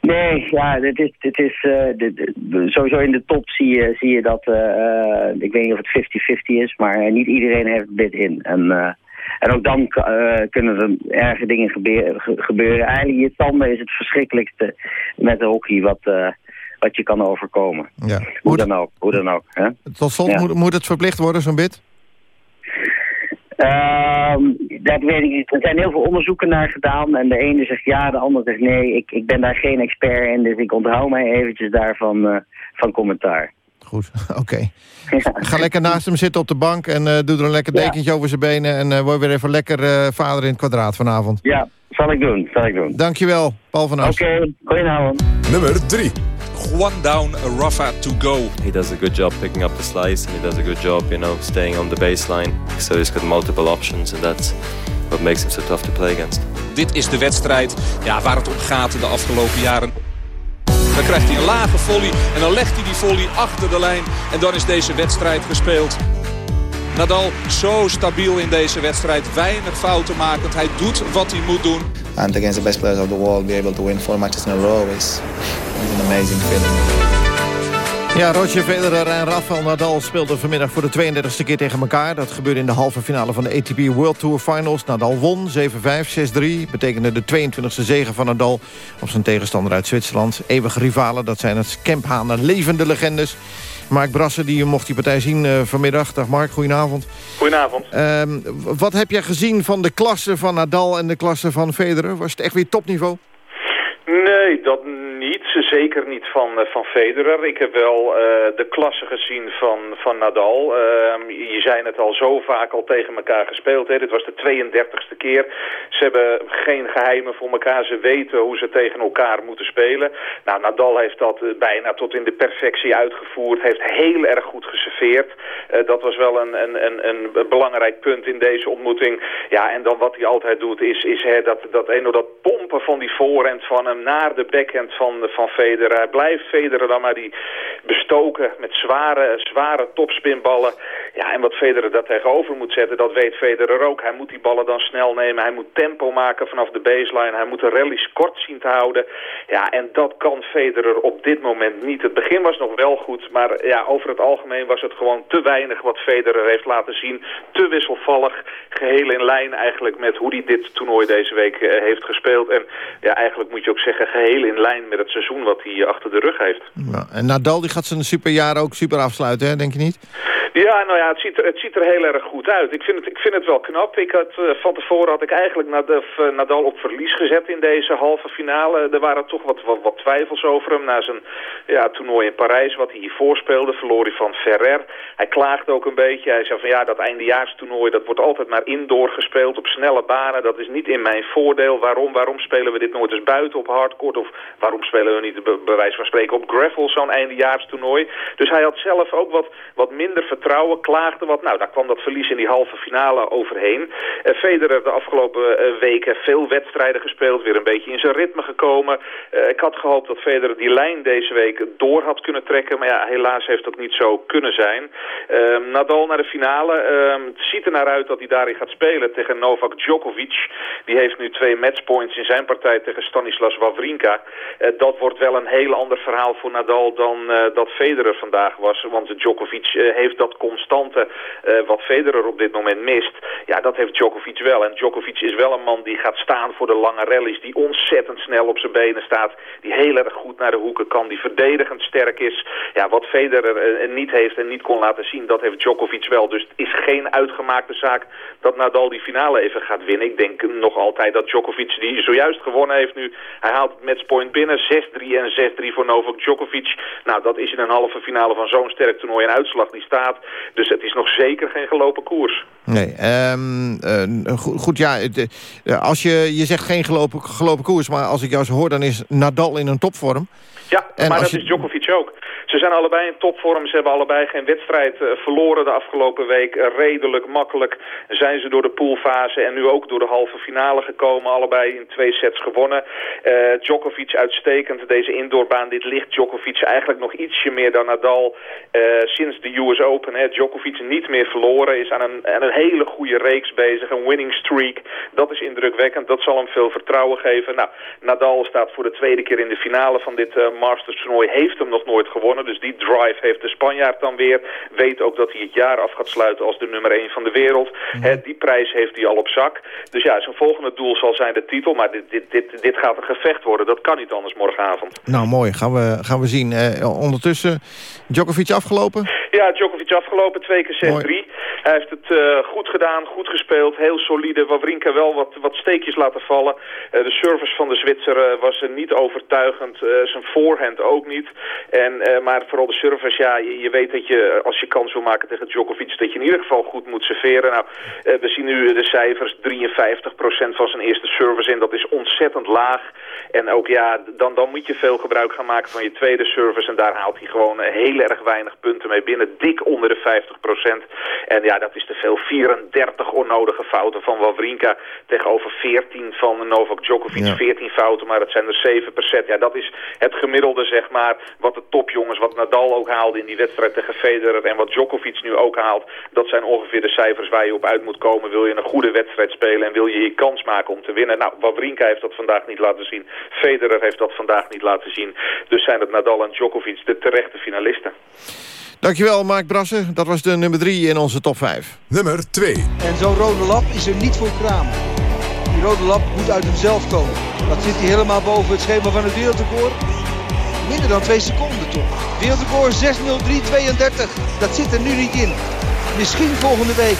Nee, ja, dit is, dit is uh, dit, sowieso in de top zie je, zie je dat, uh, ik weet niet of het 50-50 is, maar niet iedereen heeft bid in. En en ook dan kunnen er erge dingen gebeuren. Eigenlijk je tanden is het verschrikkelijkste met de hockey wat, wat je kan overkomen. Ja. Hoe dan ook. Hoe dan ook hè? Tot slot, moet, moet het verplicht worden, zo'n bid? Uh, dat weet ik. Er zijn heel veel onderzoeken naar gedaan. En de ene zegt ja, de ander zegt nee. Ik, ik ben daar geen expert in, dus ik onthoud mij eventjes daarvan uh, van commentaar. Goed, oké. Ga lekker naast hem zitten op de bank en uh, doe er een lekker dekentje over zijn benen... en uh, word weer even lekker vader in het kwadraat vanavond. Ja, zal ik doen, zal ik doen. Dankjewel, Paul van. Oké, okay, goedenavond. Nummer 3. Juan down Rafa to go. He does a good job picking up the slice and he does a good job, you know, staying on the baseline. So he's got multiple options and that's what makes him so tough to play against. Dit is de wedstrijd ja, waar het om gaat de afgelopen jaren. Dan krijgt hij een lage volley en dan legt hij die volley achter de lijn. En dan is deze wedstrijd gespeeld. Nadal zo stabiel in deze wedstrijd. Weinig fouten makend. Hij doet wat hij moet doen. And against the best players of the world, be able to win four matches in a row is, is an amazing feeling. Ja, Roger Federer en Rafael Nadal speelden vanmiddag voor de 32e keer tegen elkaar. Dat gebeurde in de halve finale van de ATP World Tour Finals. Nadal won 7-5, 6-3. Betekende de 22e zege van Nadal op zijn tegenstander uit Zwitserland. Eeuwige rivalen, dat zijn het Kemphanen levende legendes. Mark Brassen die mocht die partij zien uh, vanmiddag. Dag Mark, goedenavond. Goedenavond. Uh, wat heb jij gezien van de klasse van Nadal en de klasse van Federer? Was het echt weer topniveau? Nee, dat niet. Zeker niet van, uh, van Federer. Ik heb wel uh, de klasse gezien van, van Nadal. Uh, je zei het al zo vaak al tegen elkaar gespeeld. Hè. Dit was de 32e keer. Ze hebben geen geheimen voor elkaar. Ze weten hoe ze tegen elkaar moeten spelen. Nou, Nadal heeft dat uh, bijna tot in de perfectie uitgevoerd. Heeft heel erg goed geserveerd. dat was wel een, een, een, een, belangrijk punt in deze ontmoeting. Ja, en dan wat hij altijd doet is, is hè, dat, dat, eno, dat pompen van die voorhand van hem naar de backhand van, van Federer. Hij blijft Federer dan maar die bestoken met zware, zware topspinballen. Ja, en wat Federer daar tegenover moet zetten, dat weet Federer ook. Hij moet die ballen dan snel nemen. Hij moet tempo maken vanaf de baseline. Hij moet de rallies kort zien te houden. Ja, en dat kan Federer op dit moment niet. Het begin was nog wel goed, maar ja, over het algemeen was het gewoon te weinig wat Federer heeft laten zien. Te wisselvallig, geheel in lijn eigenlijk met hoe hij dit toernooi deze week eh, heeft gespeeld. En ja, eigenlijk moet je ook zeggen, geheel in lijn met het seizoen wat hij achter de rug heeft. Ja, en Nadal die gaat zijn superjaar ook super afsluiten, hè? denk je niet? Ja, nou ja, het ziet, er, het ziet er heel erg goed uit. Ik vind het, ik vind het wel knap. Ik had, uh, van tevoren had ik eigenlijk uh, Nadal op verlies gezet in deze halve finale. Er waren toch wat, wat, wat twijfels over hem na zijn ja, toernooi in Parijs. Wat hij hiervoor speelde, verloor hij van Ferrer. Hij klaagde ook een beetje. Hij zei van ja, dat eindejaarstoernooi dat wordt altijd maar indoor gespeeld op snelle banen. Dat is niet in mijn voordeel. Waarom? Waarom spelen we dit nooit eens buiten op hardcourt? Of waarom spelen we niet bij wijze van spreken op gravel zo'n eindejaarstoernooi? Dus hij had zelf ook wat, wat minder vertrouwen, klaagde wat. Nou, daar kwam dat verlies in die halve finale overheen. Uh, Federer de afgelopen uh, weken veel wedstrijden gespeeld, weer een beetje in zijn ritme gekomen. Uh, ik had gehoopt dat Federer die lijn deze week door had kunnen trekken, maar ja, helaas heeft dat niet zo kunnen zijn. Ehm, Nadal naar de finale, ehm, het ziet er naar uit dat hij daarin gaat spelen tegen Novak Djokovic. Die heeft nu twee matchpoints in zijn partij tegen Stanislas Wawrinka. dat wordt wel een heel ander verhaal voor Nadal dan dat Federer vandaag was, want Djokovic heeft dat constante uh, wat Federer op dit moment mist. Ja, dat heeft Djokovic wel. En Djokovic is wel een man die gaat staan voor de lange rallies. Die ontzettend snel op zijn benen staat. Die heel erg goed naar de hoeken kan. Die verdedigend sterk is. Ja, wat Federer uh, niet heeft en niet kon laten zien, dat heeft Djokovic wel. Dus het is geen uitgemaakte zaak dat Nadal die finale even gaat winnen. Ik denk nog altijd dat Djokovic, die zojuist gewonnen heeft nu, hij haalt het matchpoint binnen. 6-3 en 6-3 voor Novak Djokovic. Nou, dat is in een halve finale van zo'n sterk toernooi een uitslag die staat. Dus het is nog zeker geen gelopen koers. Nee, um, uh, goed, goed, ja, uh, als je, je zegt geen gelopen, gelopen koers... maar als ik jou zo hoor, dan is Nadal in een topvorm. Ja, en maar dat is Djokovic ook. Ze zijn allebei in topvorm. Ze hebben allebei geen wedstrijd uh, verloren de afgelopen week. Redelijk makkelijk zijn ze door de poolfase en nu ook door de halve finale gekomen. Allebei in twee sets gewonnen. Uh, Djokovic uitstekend. Deze indoorbaan, dit ligt Djokovic eigenlijk nog ietsje meer dan Nadal sinds de US Open. Hè. Djokovic niet meer verloren. Is aan een, aan een hele goede reeks bezig, een winning streak. Dat is indrukwekkend, dat zal hem veel vertrouwen geven. Nou, Nadal staat voor de tweede keer in de finale van dit uh, Masters toernooi, heeft hem nog nooit gewonnen. Dus die drive heeft de Spanjaard dan weer. Weet ook dat hij het jaar af gaat sluiten als de nummer 1 van de wereld. Mhm. die prijs heeft hij al op zak. Dus ja, zijn volgende doel zal zijn de titel. Maar dit, dit, dit, dit gaat een gevecht worden. Dat kan niet anders morgenavond. Nou, mooi. Gaan we, gaan we zien. Uh, ondertussen, Djokovic afgelopen? Ja, Djokovic afgelopen. Twee keer 6-3. Hij heeft het uh, goed gedaan, goed gespeeld. Heel solide. Wawrinka wel wat, wat steekjes laten vallen. Uh, de service van de Zwitser was niet overtuigend. zijn voorhand ook niet. En, maar vooral de service, ja, je, je, weet dat je als je kans wil maken tegen Djokovic... dat je in ieder geval goed moet serveren. Nou, we zien nu de cijfers. 53% van zijn eerste service in. Dat is ontzettend laag. En ook ja, dan, dan moet je veel gebruik gaan maken van je tweede service. En daar haalt hij gewoon heel erg weinig punten mee binnen. Dik onder de 50%. En ja, dat is te veel. 34 onnodige fouten van Wawrinka tegenover 14 van Novak Djokovic. 14 fouten, maar dat zijn er 7%. Ja, dat is het gemiddelde, zeg maar, wat de topjongens, wat Nadal ook haalde in die wedstrijd tegen Federer en wat Djokovic nu ook haalt. Dat zijn ongeveer de cijfers waar je op uit moet komen. Wil je een goede wedstrijd spelen en wil je je kans maken om te winnen? Nou, Wawrinka heeft dat vandaag niet laten zien. Federer heeft dat vandaag niet laten zien. Dus zijn het Nadal en Djokovic de terechte finalisten. Dankjewel, Mark Brassen. Dat was de nummer 3 in onze top 5. Nummer 2. En zo'n rode lap is er niet voor Kramer. Die rode lap moet uit hemzelf komen. Dat zit hij helemaal boven het schema van het wereldrecord. Minder dan 2 seconden toch. Wereldrecord 6.03.32. Dat zit er nu niet in. Misschien volgende week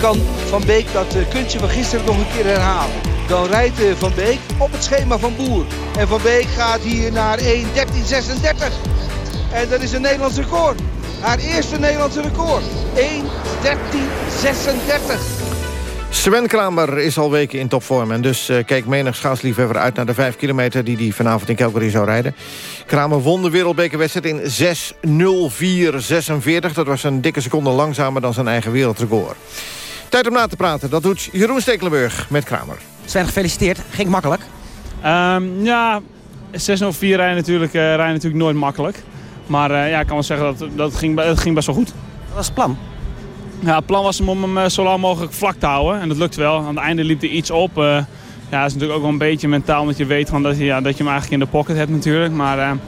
kan Van Beek dat eh, kuntje van gisteren nog een keer herhalen. Dan rijdt eh, Van Beek op het schema van Boer. En Van Beek gaat hier naar 1.13.36. En dat is een Nederlands record. Haar eerste Nederlandse record. 1.13.36. Sven Kramer is al weken in topvorm. En dus uh, keek menig schaatsliefhebber uit naar de 5 kilometer... die hij vanavond in Calgary zou rijden. Kramer won de wereldbekerwedstrijd in 6.04.46. Dat was een dikke seconde langzamer dan zijn eigen wereldrecord. Tijd om na te praten. Dat doet Jeroen Stekelenburg met Kramer. Sven, gefeliciteerd. Ging makkelijk? Um, ja, 604 rijden natuurlijk, uh, rijden natuurlijk nooit makkelijk. Maar uh, ja, ik kan wel zeggen dat, dat, ging, dat ging best wel goed. Wat was het plan? Ja, het plan was om hem uh, zo lang mogelijk vlak te houden. En dat lukte wel. Aan het einde liep er iets op. ja, dat is natuurlijk ook wel een beetje mentaal. Omdat je weet van dat, je, ja, dat je hem eigenlijk in de pocket hebt natuurlijk. Maar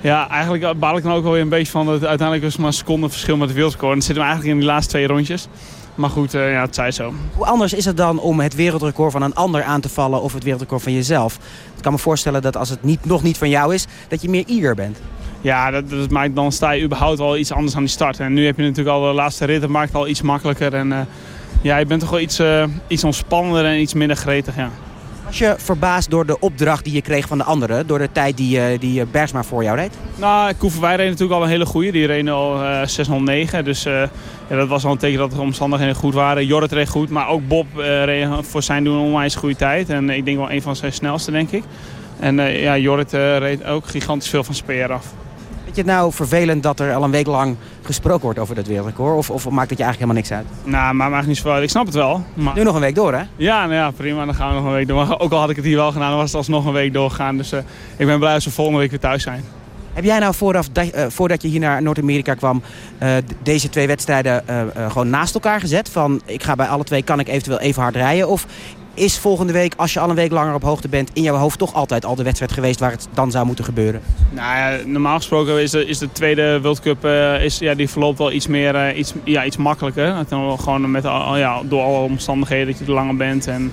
ja, eigenlijk baal ik dan ook wel weer een beetje van dat het uiteindelijk was maar een seconde verschil met de wereldrecord. En dat zit hem eigenlijk in die laatste twee rondjes. Maar goed, uh, ja, het zij zo. Hoe anders is het dan om het wereldrecord van een ander aan te vallen of het wereldrecord van jezelf? Ik kan me voorstellen dat als het niet, nog niet van jou is, dat je meer eager bent. Ja, dat, dat maakt, dan sta je überhaupt wel iets anders aan die start. En nu heb je natuurlijk al de laatste rit, dat maakt het al iets makkelijker. En uh, ja, je bent toch wel iets, uh, iets ontspannender en iets minder gretig, ja. Was je verbaasd door de opdracht die je kreeg van de anderen? Door de tijd die, uh, die Bergsma voor jou reed? Nou, Koeverwij reed natuurlijk al een hele goede. Die reed al uh, 609. Dus ja, dat was al een teken dat de omstandigheden goed waren. Jorrit reed goed, maar ook Bob reed voor zijn doen onwijs goede tijd. En ik denk wel een van zijn snelste, denk ik. En ja, Jorrit reed ook gigantisch veel van speer af. Je het nou vervelend dat er al een week lang gesproken wordt over dat wereldrecord? Of, of maakt het je eigenlijk helemaal niks uit? Nou, maar maakt niet zoveel Ik snap het wel. Maar... Nu nog een week door, hè? Ja, nou ja, prima. Dan gaan we nog een week door. Maar ook al had ik het hier wel gedaan, dan was het alsnog een week doorgegaan. Dus uh, ik ben blij als we volgende week weer thuis zijn. Heb jij nou vooraf, uh, voordat je hier naar Noord-Amerika kwam... Uh, deze twee wedstrijden gewoon naast elkaar gezet? Van, ik ga bij alle twee, kan ik eventueel even hard rijden? Of is volgende week, als je al een week langer op hoogte bent... in jouw hoofd toch altijd al de wedstrijd geweest waar het dan zou moeten gebeuren? Nou ja, normaal gesproken is de, is de tweede World Cup... Uh, is, ja, die verloopt wel iets, meer, uh, iets, ja, iets makkelijker. Gewoon met, ja, door alle omstandigheden dat je er langer bent... en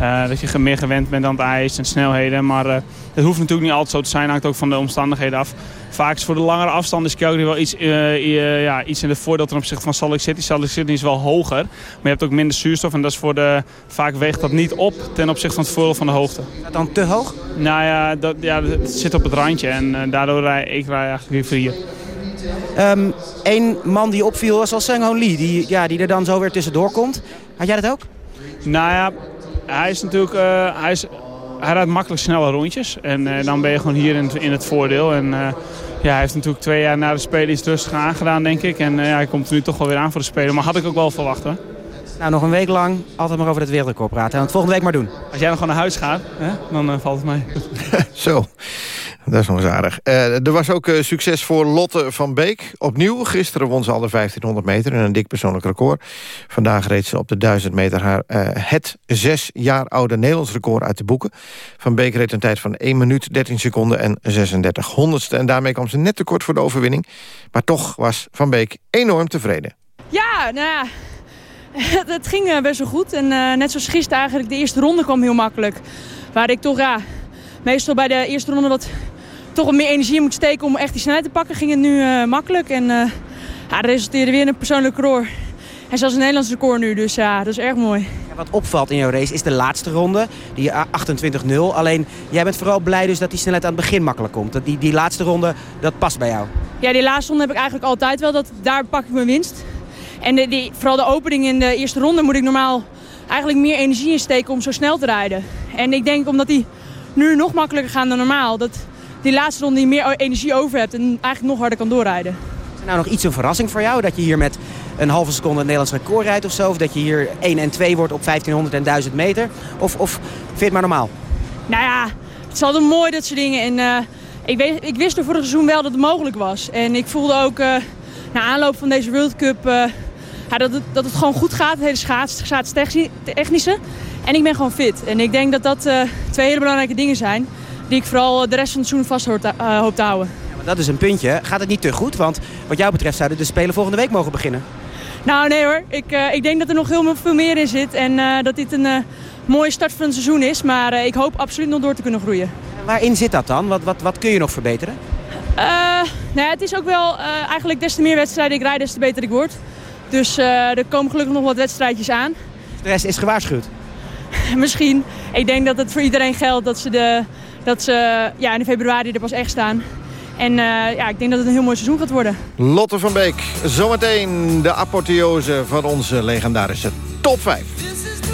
uh, dat je meer gewend bent aan het ijs en snelheden. Maar het hoeft natuurlijk niet altijd zo te zijn. hangt ook van de omstandigheden af. Vaak is voor de langere afstand is Calgary wel iets, uh, ja, iets in het voordeel ten opzichte van Salt Lake City. Salt Lake City is wel hoger, maar je hebt ook minder zuurstof. En dat is voor de, vaak weegt dat niet op ten opzichte van het voordeel van de hoogte. dat dan te hoog? Nou ja, dat, ja, het zit op het randje en uh, daardoor rij ik rij eigenlijk weer hier. Um, Eén man die opviel was al Sang Lee, die, ja, die er dan zo weer tussendoor komt. Had jij dat ook? Nou ja, hij is natuurlijk... Uh, hij is, hij rijdt makkelijk snelle rondjes. En uh, dan ben je gewoon hier in, het, in het voordeel. En uh, ja, hij heeft natuurlijk twee jaar na de Spelen iets rustig aangedaan, denk ik. En uh, ja, hij komt nu toch wel weer aan voor de Spelen. Maar had ik ook wel verwacht, hoor. Nou, nog een week lang altijd maar over het wereldrecord praten. En het volgende week maar doen. Als jij nog gewoon naar huis gaat, hè, dan valt het mij. Zo. Dat is nog eens aardig. Uh, er was ook uh, succes voor Lotte van Beek. Opnieuw, gisteren won ze al de 1500 meter... en een dik persoonlijk record. Vandaag reed ze op de 1000 meter haar, uh, het zes jaar oude Nederlands record uit de boeken. Van Beek reed een tijd van 1 minuut, 13 seconden en 36 honderdste. En daarmee kwam ze net te kort voor de overwinning. Maar toch was Van Beek enorm tevreden. Ja, nou ja... Het ging best wel goed. En net zoals gisteren eigenlijk, de eerste ronde kwam heel makkelijk. Waar ik toch, ja, meestal bij de eerste ronde wat toch wat meer energie moet steken om echt die snelheid te pakken, ging het nu uh, makkelijk. En uh, ja, resulteerde weer in een persoonlijk record. En zelfs een Nederlands record nu, dus ja, dat is erg mooi. Ja, wat opvalt in jouw race is de laatste ronde, die 28-0. Alleen, jij bent vooral blij dus dat die snelheid aan het begin makkelijk komt. Dat die, die laatste ronde, dat past bij jou. Ja, die laatste ronde heb ik eigenlijk altijd wel. Dat, daar pak ik mijn winst. En de, die, vooral de opening in de eerste ronde moet ik normaal eigenlijk meer energie insteken om zo snel te rijden. En ik denk omdat die nu nog makkelijker gaan dan normaal. Dat die laatste ronde je meer energie over hebt en eigenlijk nog harder kan doorrijden. Is er nou nog iets een verrassing voor jou? Dat je hier met een halve seconde een Nederlands record rijdt of zo? Of dat je hier 1 en 2 wordt op 1500 en 1000 meter? Of, of vind je het maar normaal? Nou ja, het is altijd mooi dat soort dingen. En, uh, ik, weet, ik wist er voor het seizoen wel dat het mogelijk was. En ik voelde ook uh, na aanloop van deze World Cup... Uh, ja, dat, het, dat het gewoon goed gaat, het hele schaats, schaatstechnische. En ik ben gewoon fit. En ik denk dat dat twee hele belangrijke dingen zijn die ik vooral de rest van het seizoen vast hoop te, uh, hoop te houden. Ja, maar dat is een puntje. Gaat het niet te goed? Want wat jou betreft zouden de Spelen volgende week mogen beginnen. Nou nee hoor, ik, uh, ik denk dat er nog heel veel meer in zit. En uh, dat dit een mooie start van het seizoen is. Maar ik hoop absoluut nog door te kunnen groeien. En waarin zit dat dan? Wat, wat, wat kun je nog verbeteren? nou, het is ook wel eigenlijk des te meer wedstrijden ik rijd, des te beter ik word. Dus er komen gelukkig nog wat wedstrijdjes aan. De rest is gewaarschuwd? Misschien. Ik denk dat het voor iedereen geldt dat ze de dat ze ja, in februari er pas echt staan. En uh, ja, ik denk dat het een heel mooi seizoen gaat worden. Lotte van Beek, zometeen de apotheose van onze legendarische top 5.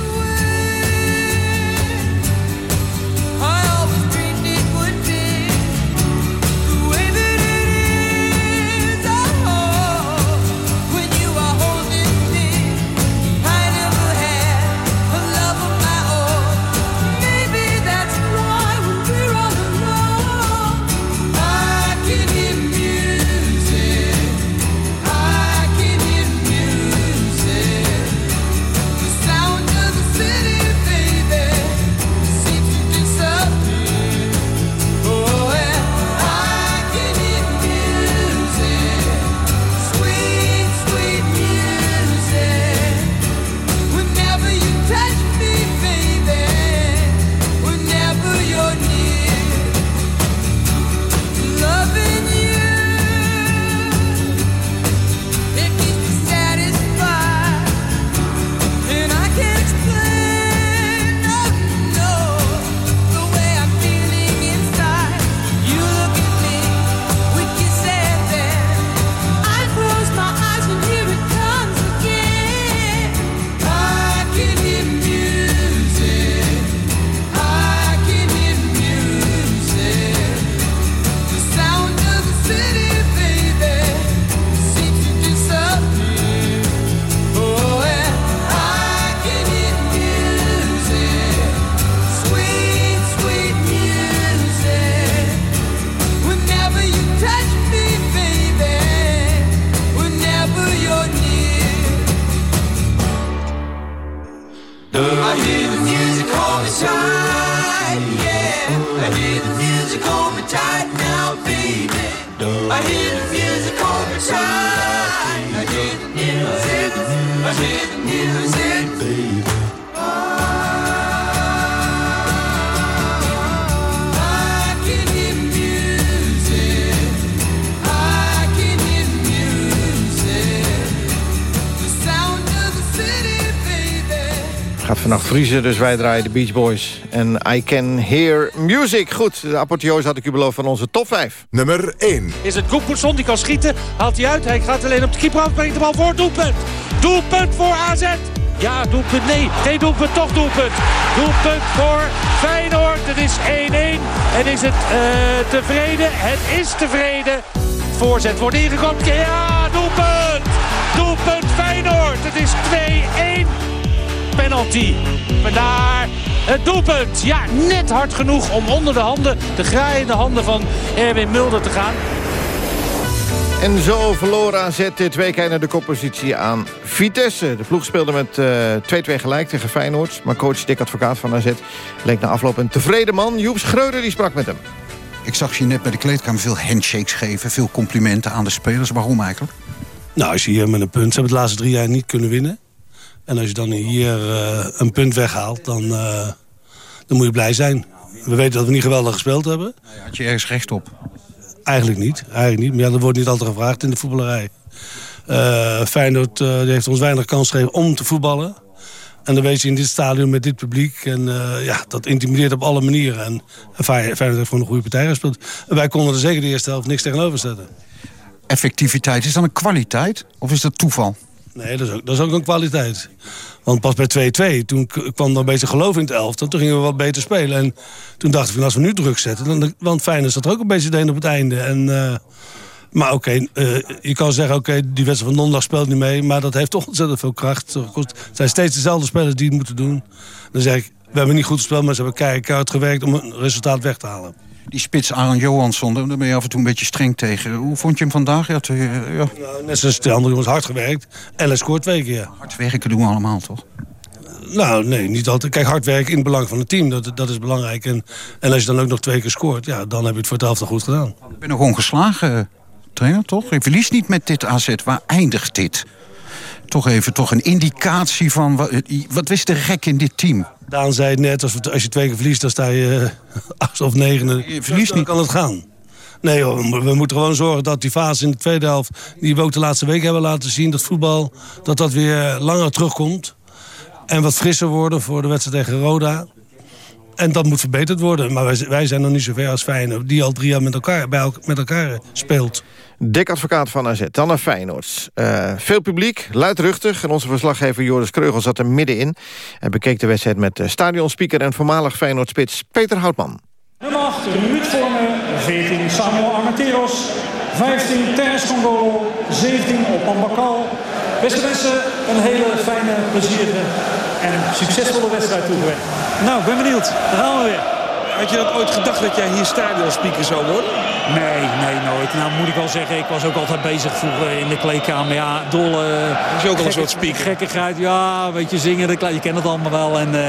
Vriezen, dus wij draaien de Beach Boys. En I Can Hear Music. Goed, de apotheose had ik u beloofd van onze top 5. Nummer 1. Is het Goedpoetson, die kan schieten. Haalt hij uit, hij gaat alleen op de keeper af, brengt de bal voor. Doelpunt! Doelpunt voor AZ! Ja, doelpunt, nee. Geen doelpunt, toch doelpunt. Doelpunt voor Feyenoord. Het is 1-1. En is het uh, tevreden? Het is tevreden. Voorzet wordt ingekomen. Ja, doelpunt! Doelpunt Feyenoord. Het is 2-1 penalty. Maar daar Het doelpunt. Ja, net hard genoeg om onder de handen, de graaiende handen van Erwin Mulder te gaan. En zo verloor AZ dit weekend naar de koppositie aan Vitesse. De ploeg speelde met 2-2 gelijk tegen Feyenoord. Maar coach Dick Advocaat van AZ leek na afloop een tevreden man. Joep Schreuder die sprak met hem. Ik zag je net bij de kleedkamer veel handshakes geven. Veel complimenten aan de spelers. Waarom eigenlijk? Nou, als je hier met een punt... Ze hebben de laatste drie jaar niet kunnen winnen. En als je dan hier uh, een punt weghaalt, dan, uh, dan moet je blij zijn. We weten dat we niet geweldig gespeeld hebben. Had je ergens recht op? Eigenlijk niet. Eigenlijk niet. Maar ja, dat wordt niet altijd gevraagd in de voetballerij. Uh, Feyenoord die heeft ons weinig kans gegeven om te voetballen. En dan weet je in dit stadion met dit publiek. En uh, ja, dat intimideert op alle manieren. En, en Feyenoord heeft gewoon een goede partij gespeeld. En wij konden er zeker de eerste helft niks tegenover zetten. Effectiviteit, is dat een kwaliteit? Of is dat toeval? Nee, dat is ook, dat is ook een kwaliteit. Want pas bij 2-2, toen kwam er een beetje geloof in het elftal. Toen gingen we wat beter spelen. En toen dachten we, als we nu druk zetten... Dan, want Feyenoord zat er ook een beetje de op het einde. En, uh, maar oké, uh, je kan zeggen, oké, die wedstrijd van donderdag speelt niet mee. Maar dat heeft toch ontzettend veel kracht. Het zijn steeds dezelfde spelers die het moeten doen. Dan zeg ik, we hebben niet goed gespeeld, maar ze hebben keihard gewerkt om een resultaat weg te halen. Die spits Aaron Johansson, daar ben je af en toe een beetje streng tegen. Hoe vond je hem vandaag? Ja, te, ja. Nou, net zoals de andere jongens hard gewerkt. En hij scoort twee keer. Hard werken doen we allemaal, toch? Nou, nee, niet altijd. Kijk, hard werken in het belang van het team, dat, dat is belangrijk. En, en als je dan ook nog twee keer scoort, ja, dan heb je het voor het helft goed gedaan. Ik ben nog ongeslagen, trainer, toch? Je verliest niet met dit AZ. Waar eindigt dit? Toch even toch een indicatie van, wat, wat is de rek in dit team? Daan zei het net, als, als je twee keer verliest, dan sta je uh, acht of negen. Je verliest niet. kan het gaan. Nee, joh, we moeten gewoon zorgen dat die fase in de tweede helft... die we ook de laatste week hebben laten zien, dat voetbal... dat dat weer langer terugkomt. En wat frisser worden voor de wedstrijd tegen Roda. En dat moet verbeterd worden. Maar wij, wij zijn nog niet zo ver als Feyenoord... die al drie jaar met elkaar, bij elkaar, met elkaar speelt. Dik advocaat van AZ, dan naar Feyenoord. Uh, veel publiek, luidruchtig. En onze verslaggever Joris Kreugel zat er middenin. En bekeek de wedstrijd met stadionspeaker en voormalig Feyenoord-spits Peter Houtman. Nummer 8, Ruud Vormen. 14, Samuel Armenteros. 15, Terence Congolo. 17, Opan Bakal. Beste mensen, een hele fijne, plezierige en succesvolle wedstrijd toegewenst. Nou, ik ben benieuwd. Daar gaan we weer. Had je dat ooit gedacht dat jij hier stadionspeaker zou worden? Nee, nee, nooit. Nou moet ik wel zeggen, ik was ook altijd bezig vroeger in de kleedkamer. Ja, dolle... Was je ook al een soort speaker? Gekkigheid, ja, een beetje zingen, je kent het allemaal wel. En, uh,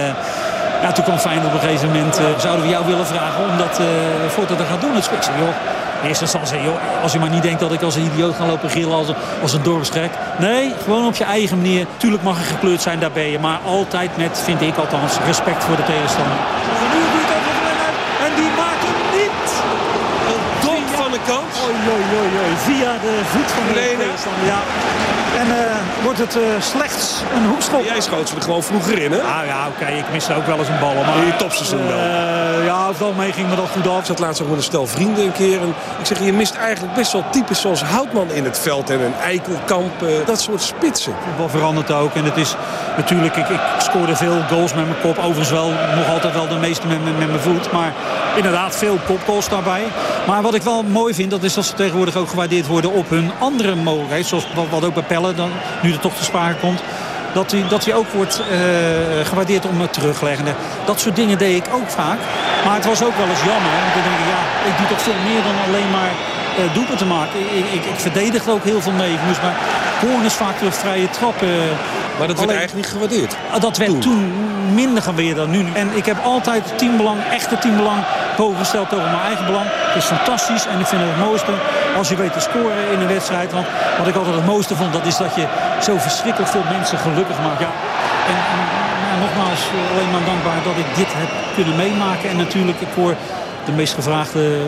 ja, toen kwam Feyenoord op een gegeven moment, uh, zouden we jou willen vragen om dat uh, voortaan te gaan doen. Het ik zei, joh, in eerste instantie, joh, als je maar niet denkt dat ik als een idioot ga lopen gillen als, als een dorpsgek. Nee, gewoon op je eigen manier. Tuurlijk mag er gekleurd zijn, daar ben je. Maar altijd met, vind ik althans, respect voor de tegenstander. En die maakt hem niet. Een dom van de kant. Oei, oei, oei, oei. Via de voet van de tegenstander. Ja. En uh, wordt het uh, slechts een hoekschop. Jij schoot ze er gewoon vroeger in, hè? Nou ja, oké. Okay, ik miste ook wel eens een bal. Maar in je topseizoen wel. Uh, ja, over het algemeen ging me dat goed af. Ik zat laatst ook met een stel vrienden een keer. En ik zeg, je mist eigenlijk best wel types zoals Houtman in het veld. En een Eikelkamp. dat soort spitsen. Voetbal verandert ook. En het is natuurlijk, ik, ik scoorde veel goals met mijn kop. Overigens wel, nog altijd wel de meeste met, met, met mijn voet. Maar inderdaad veel kopgoals daarbij. Maar wat ik wel mooi vind, dat is dat ze tegenwoordig ook gewaardeerd worden op hun andere mogelijkheden. Zoals wat ook bij Pelle, dan, nu er toch te sprake komt. Dat hij, dat hij ook wordt uh, gewaardeerd om het terugleggen. Dat soort dingen deed ik ook vaak. Maar het was ook wel eens jammer. Want dan denk ik, ja, ik doe toch veel meer dan alleen maar uh, te maken. Ik, ik, ik verdedigde ook heel veel mee. Ik moest maar corners vaak terug vrije trappen. Maar dat werd eigenlijk niet gewaardeerd? Dat werd toen, toen minder gewaardeerd dan nu. En ik heb altijd teambelang, echte teambelang, boven gesteld over mijn eigen belang. Het is fantastisch en ik vind het het mooiste als je weet te scoren in een wedstrijd. Want wat ik altijd het mooiste vond, dat is dat je zo verschrikkelijk veel mensen gelukkig maakt. Ja. En, en nogmaals, alleen maar dankbaar dat ik dit heb kunnen meemaken. En natuurlijk, ik hoor de meest gevraagde,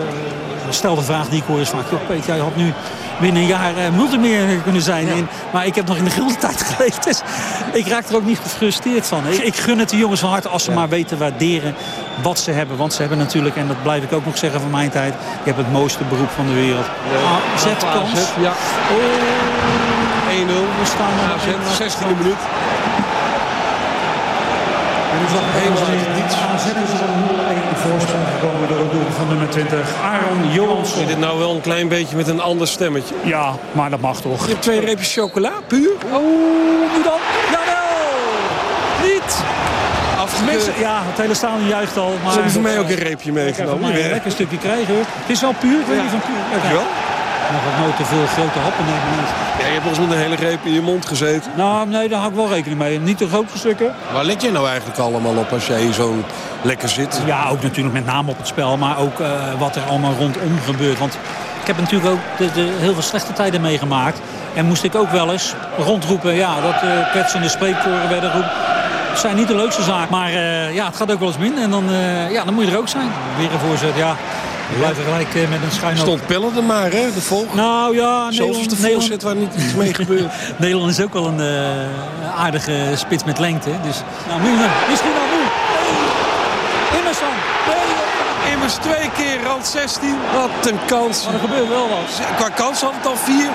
gestelde vraag die ik hoor is vaak... Joh, Peter, jij had nu binnen een jaar uh, multimeer kunnen zijn. Ja. In, maar ik heb nog in de gulden tijd geleefd. Dus ik raak er ook niet gefrustreerd van. Ik, ik gun het de jongens van harte als ze ja. maar weten waarderen wat ze hebben. Want ze hebben natuurlijk, en dat blijf ik ook nog zeggen van mijn tijd... ik heb het mooiste beroep van de wereld. Ja, AZ-kans. Ja. Oh. 1-0. We staan AZ, 16e minuut. En helemaal niet. AZ is een 0-1 voorsprong gekomen door het doel van nummer 20, Aaron Johansson. Je dit nou wel een klein beetje met een ander stemmetje? Ja, maar dat mag toch. Je hebt twee reepjes chocola, puur? Oh, nu dan? Jawel! Niet! Mensen, ja, het hele stadion juicht al. Maar Ze hebben voor mij ook een reepje Ik heb meegenomen. mij een lekker stukje krijgen hoor. Het is wel puur, ik weet niet van puur. Dankjewel. Ik mag ook nooit te veel grote happen nemen. Ja, je hebt ons met een hele reep in je mond gezeten. Nou, nee, daar hou ik wel rekening mee. Niet te grote stukken. Waar let je nou eigenlijk allemaal op als jij hier zo lekker zit? Ja, ook natuurlijk met name op het spel, maar ook eh, wat er allemaal rondom gebeurt. Want ik heb natuurlijk ook de, de, heel veel slechte tijden meegemaakt. En moest ik ook wel eens rondroepen, ja, dat eh kwetsende spreekkoren werden roepen. Het zijn niet de leukste zaken, maar eh, ja, het gaat ook wel eens min. En dan, ja, dan moet je er ook zijn. Weer een voorzet, ja. We blijven gelijk eh, met een schuin Stond Pellen er maar, hè, de volg. Nou ja, Zelfs als de Nederland- voorzet waar niet iets mee gebeurt. Nederland is ook wel een eh, aardige spits met lengte. Dus nou, Müller, misschien wel nu. Nee. Immers dan. Twee keer rand 16. Wat een kans. Maar er gebeurt wel wat. Qua kans had het al 4,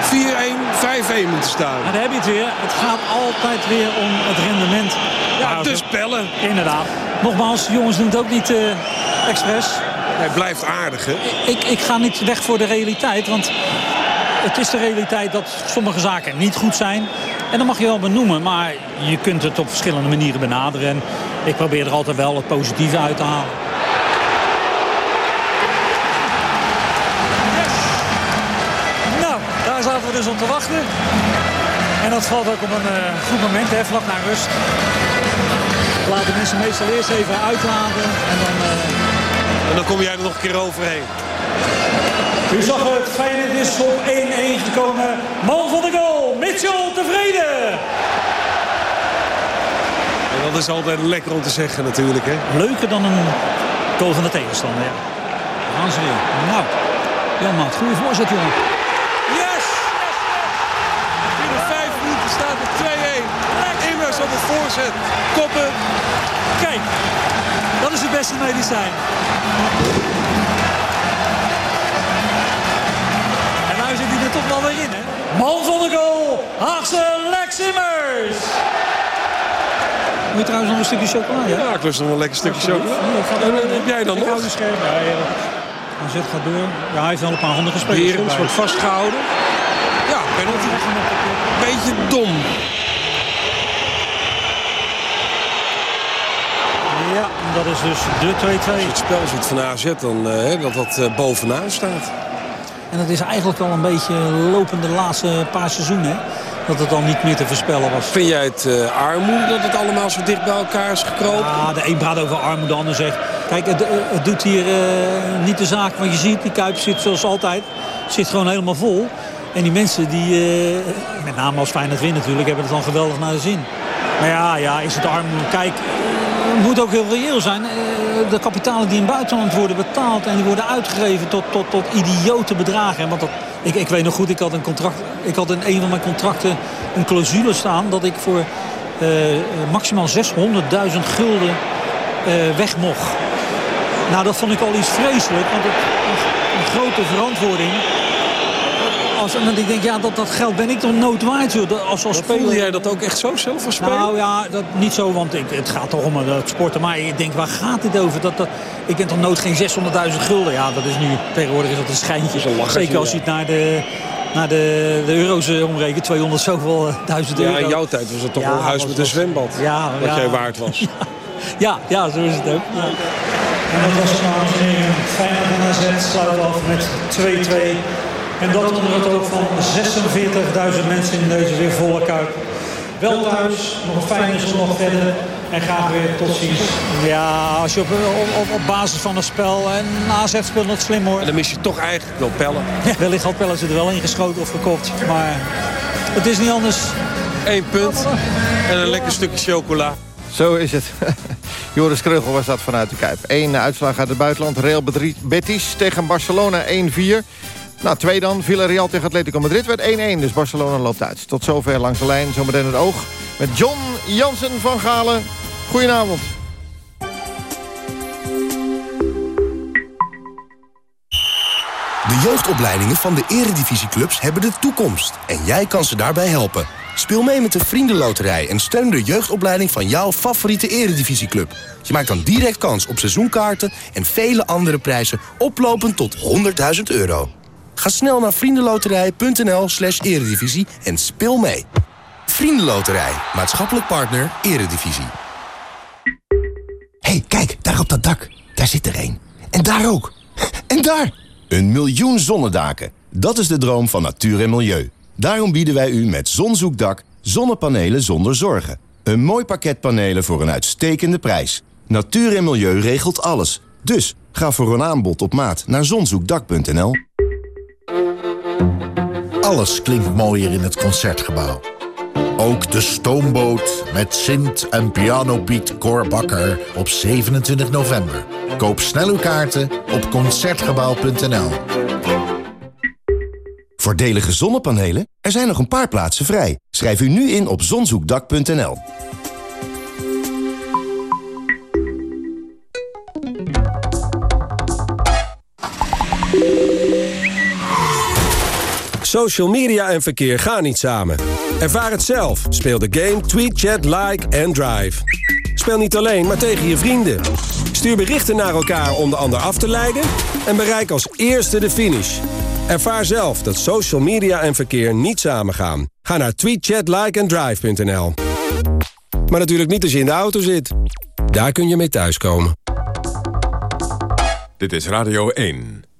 4-1, 5-1 moeten staan. Maar daar heb je het weer. Het gaat altijd weer om het rendement. Ja, dus pellen. Inderdaad. Nogmaals, jongens doen het ook niet eh expres. Hij blijft aardig, hè? Ik, ik ga niet weg voor de realiteit, want het is de realiteit dat sommige zaken niet goed zijn. En dat mag je wel benoemen, maar je kunt het op verschillende manieren benaderen. En ik probeer er altijd wel het positieve uit te halen. Nou, daar zaten we dus om te wachten. En dat valt ook op een eh, goed moment, hè, vlak na rust. Laten mensen meestal eerst even uitladen en dan... eh, En dan kom jij er nog een keer overheen. U zag het, Feyenoord is op 1-1 gekomen. Man van de goal, Mitchell tevreden. En dat is altijd lekker om te zeggen natuurlijk, hè? Leuker dan een goal van de tegenstander, ja. Weer. Nou, Jan Maat, goede voorzet, jongen. Yes! Binnen vijf minuten staat het 2-1. Immers op het voorzet. Koppen. Kijk, dat is het beste medicijn. En nou zit hij er toch wel weer in, hè? Man van de goal, Haagse Lex Immers. Moet je trouwens nog een stukje chocolade? Ja, ik lust nog wel een lekker stukje chocola. En wat heb jij dan nog? Ja. AZ gaat door. Ja, hij heeft wel een paar handige spelers. Berends erbij. wordt vastgehouden. Ja, penalty. Beetje dom. Ja, dat is dus de 2-2. Het spel zit van AZ dan eh, hè, dat dat eh, bovenaan staat. En dat is eigenlijk al een beetje lopende laatste paar seizoenen. Dat het al niet meer te voorspellen was. Vind jij het eh, armoede dat het allemaal zo dicht bij elkaar is gekropen? Ja, de een praat over armoede, de ander zegt... Kijk, het, het doet hier niet de zaak. Want je ziet, die Kuip zit zoals altijd. Zit gewoon helemaal vol. En die mensen die, met name als Feyenoord wint natuurlijk... hebben het dan geweldig naar de zin. Maar ja, ja is het armoede? Kijk, moet ook heel reëel zijn. Eh, De kapitalen die in buitenland worden betaald... en die worden uitgegeven tot, tot, tot idiote bedragen. Want ik, ik weet nog goed, ik had, een contract, ik had in een van mijn contracten een clausule staan... dat ik voor eh, maximaal 600.000 gulden eh, weg mocht. Nou, dat vond ik al iets vreselijk, want het een, een grote verantwoording. Als, en dan ik denk, ja, dat, dat geld ben ik toch nooit waard, joh. Dat- Als, als speler... Jij dat ook echt zo zelf als speler? Nou ja, dat, niet zo, want ik, het gaat toch om eh, het sporten. Maar ik denk, waar gaat dit over? Dat, dat, ik ben toch nooit geen 600.000 gulden. Ja, dat is nu, tegenwoordig is dat een schijntje. een lachertje, Zeker als je ja. het naar de, naar de, de euro's eh, omrekent. 200 zoveel eh, duizend Ja, euro. in jouw tijd was het toch Ja, wel een huis met een zwembad. Ja, wat ja. jij waard was. Ja, ja, zo is het ook. Ja. En dat was het, dames en heren. Feyenoord en AZ sluiten af met 2-2. En dat onder het oog van 46.000 mensen in deze weer volle kuip. Wel thuis, nog een fijne zondag verder. En graag weer tot ziens. Ja, als je op, op, op, op basis van het spel... En AZ speelt nog slim hoor. En dan mis je toch eigenlijk wel pellen. Ja, wellicht had Pellen ze er wel ingeschoten of gekopt. Maar het is niet anders. Eén punt en een lekker stukje chocola. Zo is het. Joris Kreugel was dat vanuit de Kuip. Eén uitslag uit het buitenland. Real Betis tegen Barcelona 1-4. Nou, twee dan. Villarreal tegen Atletico Madrid werd 1-1. Dus Barcelona loopt uit. Tot zover langs de lijn. Zometeen het oog met John Jansen van Galen. Goedenavond. De jeugdopleidingen van de eredivisieclubs hebben de toekomst. En jij kan ze daarbij helpen. Speel mee met de Vriendenloterij en steun de jeugdopleiding van jouw favoriete eredivisieclub. Je maakt dan direct kans op seizoenkaarten en vele andere prijzen oplopend tot 100.000 euro. Ga snel naar vriendenloterij.nl slash eredivisie en speel mee. Vriendenloterij, maatschappelijk partner, eredivisie. hey, kijk, daar op dat dak. Daar zit er één. En daar ook. En daar! Een miljoen zonnedaken. Dat is de droom van natuur en milieu. Daarom bieden wij u met Zonzoekdak zonnepanelen zonder zorgen. Een mooi pakket panelen voor een uitstekende prijs. Natuur en milieu regelt alles. Dus ga voor een aanbod op maat naar zonzoekdak.nl. Alles klinkt mooier in het Concertgebouw. Ook de stoomboot met Sint en pianopiet Cor op 27 november. Koop snel uw kaarten op Concertgebouw.nl. Voordelige zonnepanelen? Er zijn nog een paar plaatsen vrij. Schrijf u nu in op zonzoekdak.nl. Social media en verkeer gaan niet samen. Ervaar het zelf. Speel de game Tweet, Chat, Like en Drive. Speel niet alleen, maar tegen je vrienden. Stuur berichten naar elkaar om de ander af te leiden... en bereik als eerste de finish. Ervaar zelf dat social media en verkeer niet samengaan. Ga naar tweetchatlikeanddrive.nl Maar natuurlijk niet als je in de auto zit. Daar kun je mee thuiskomen. Dit is Radio 1.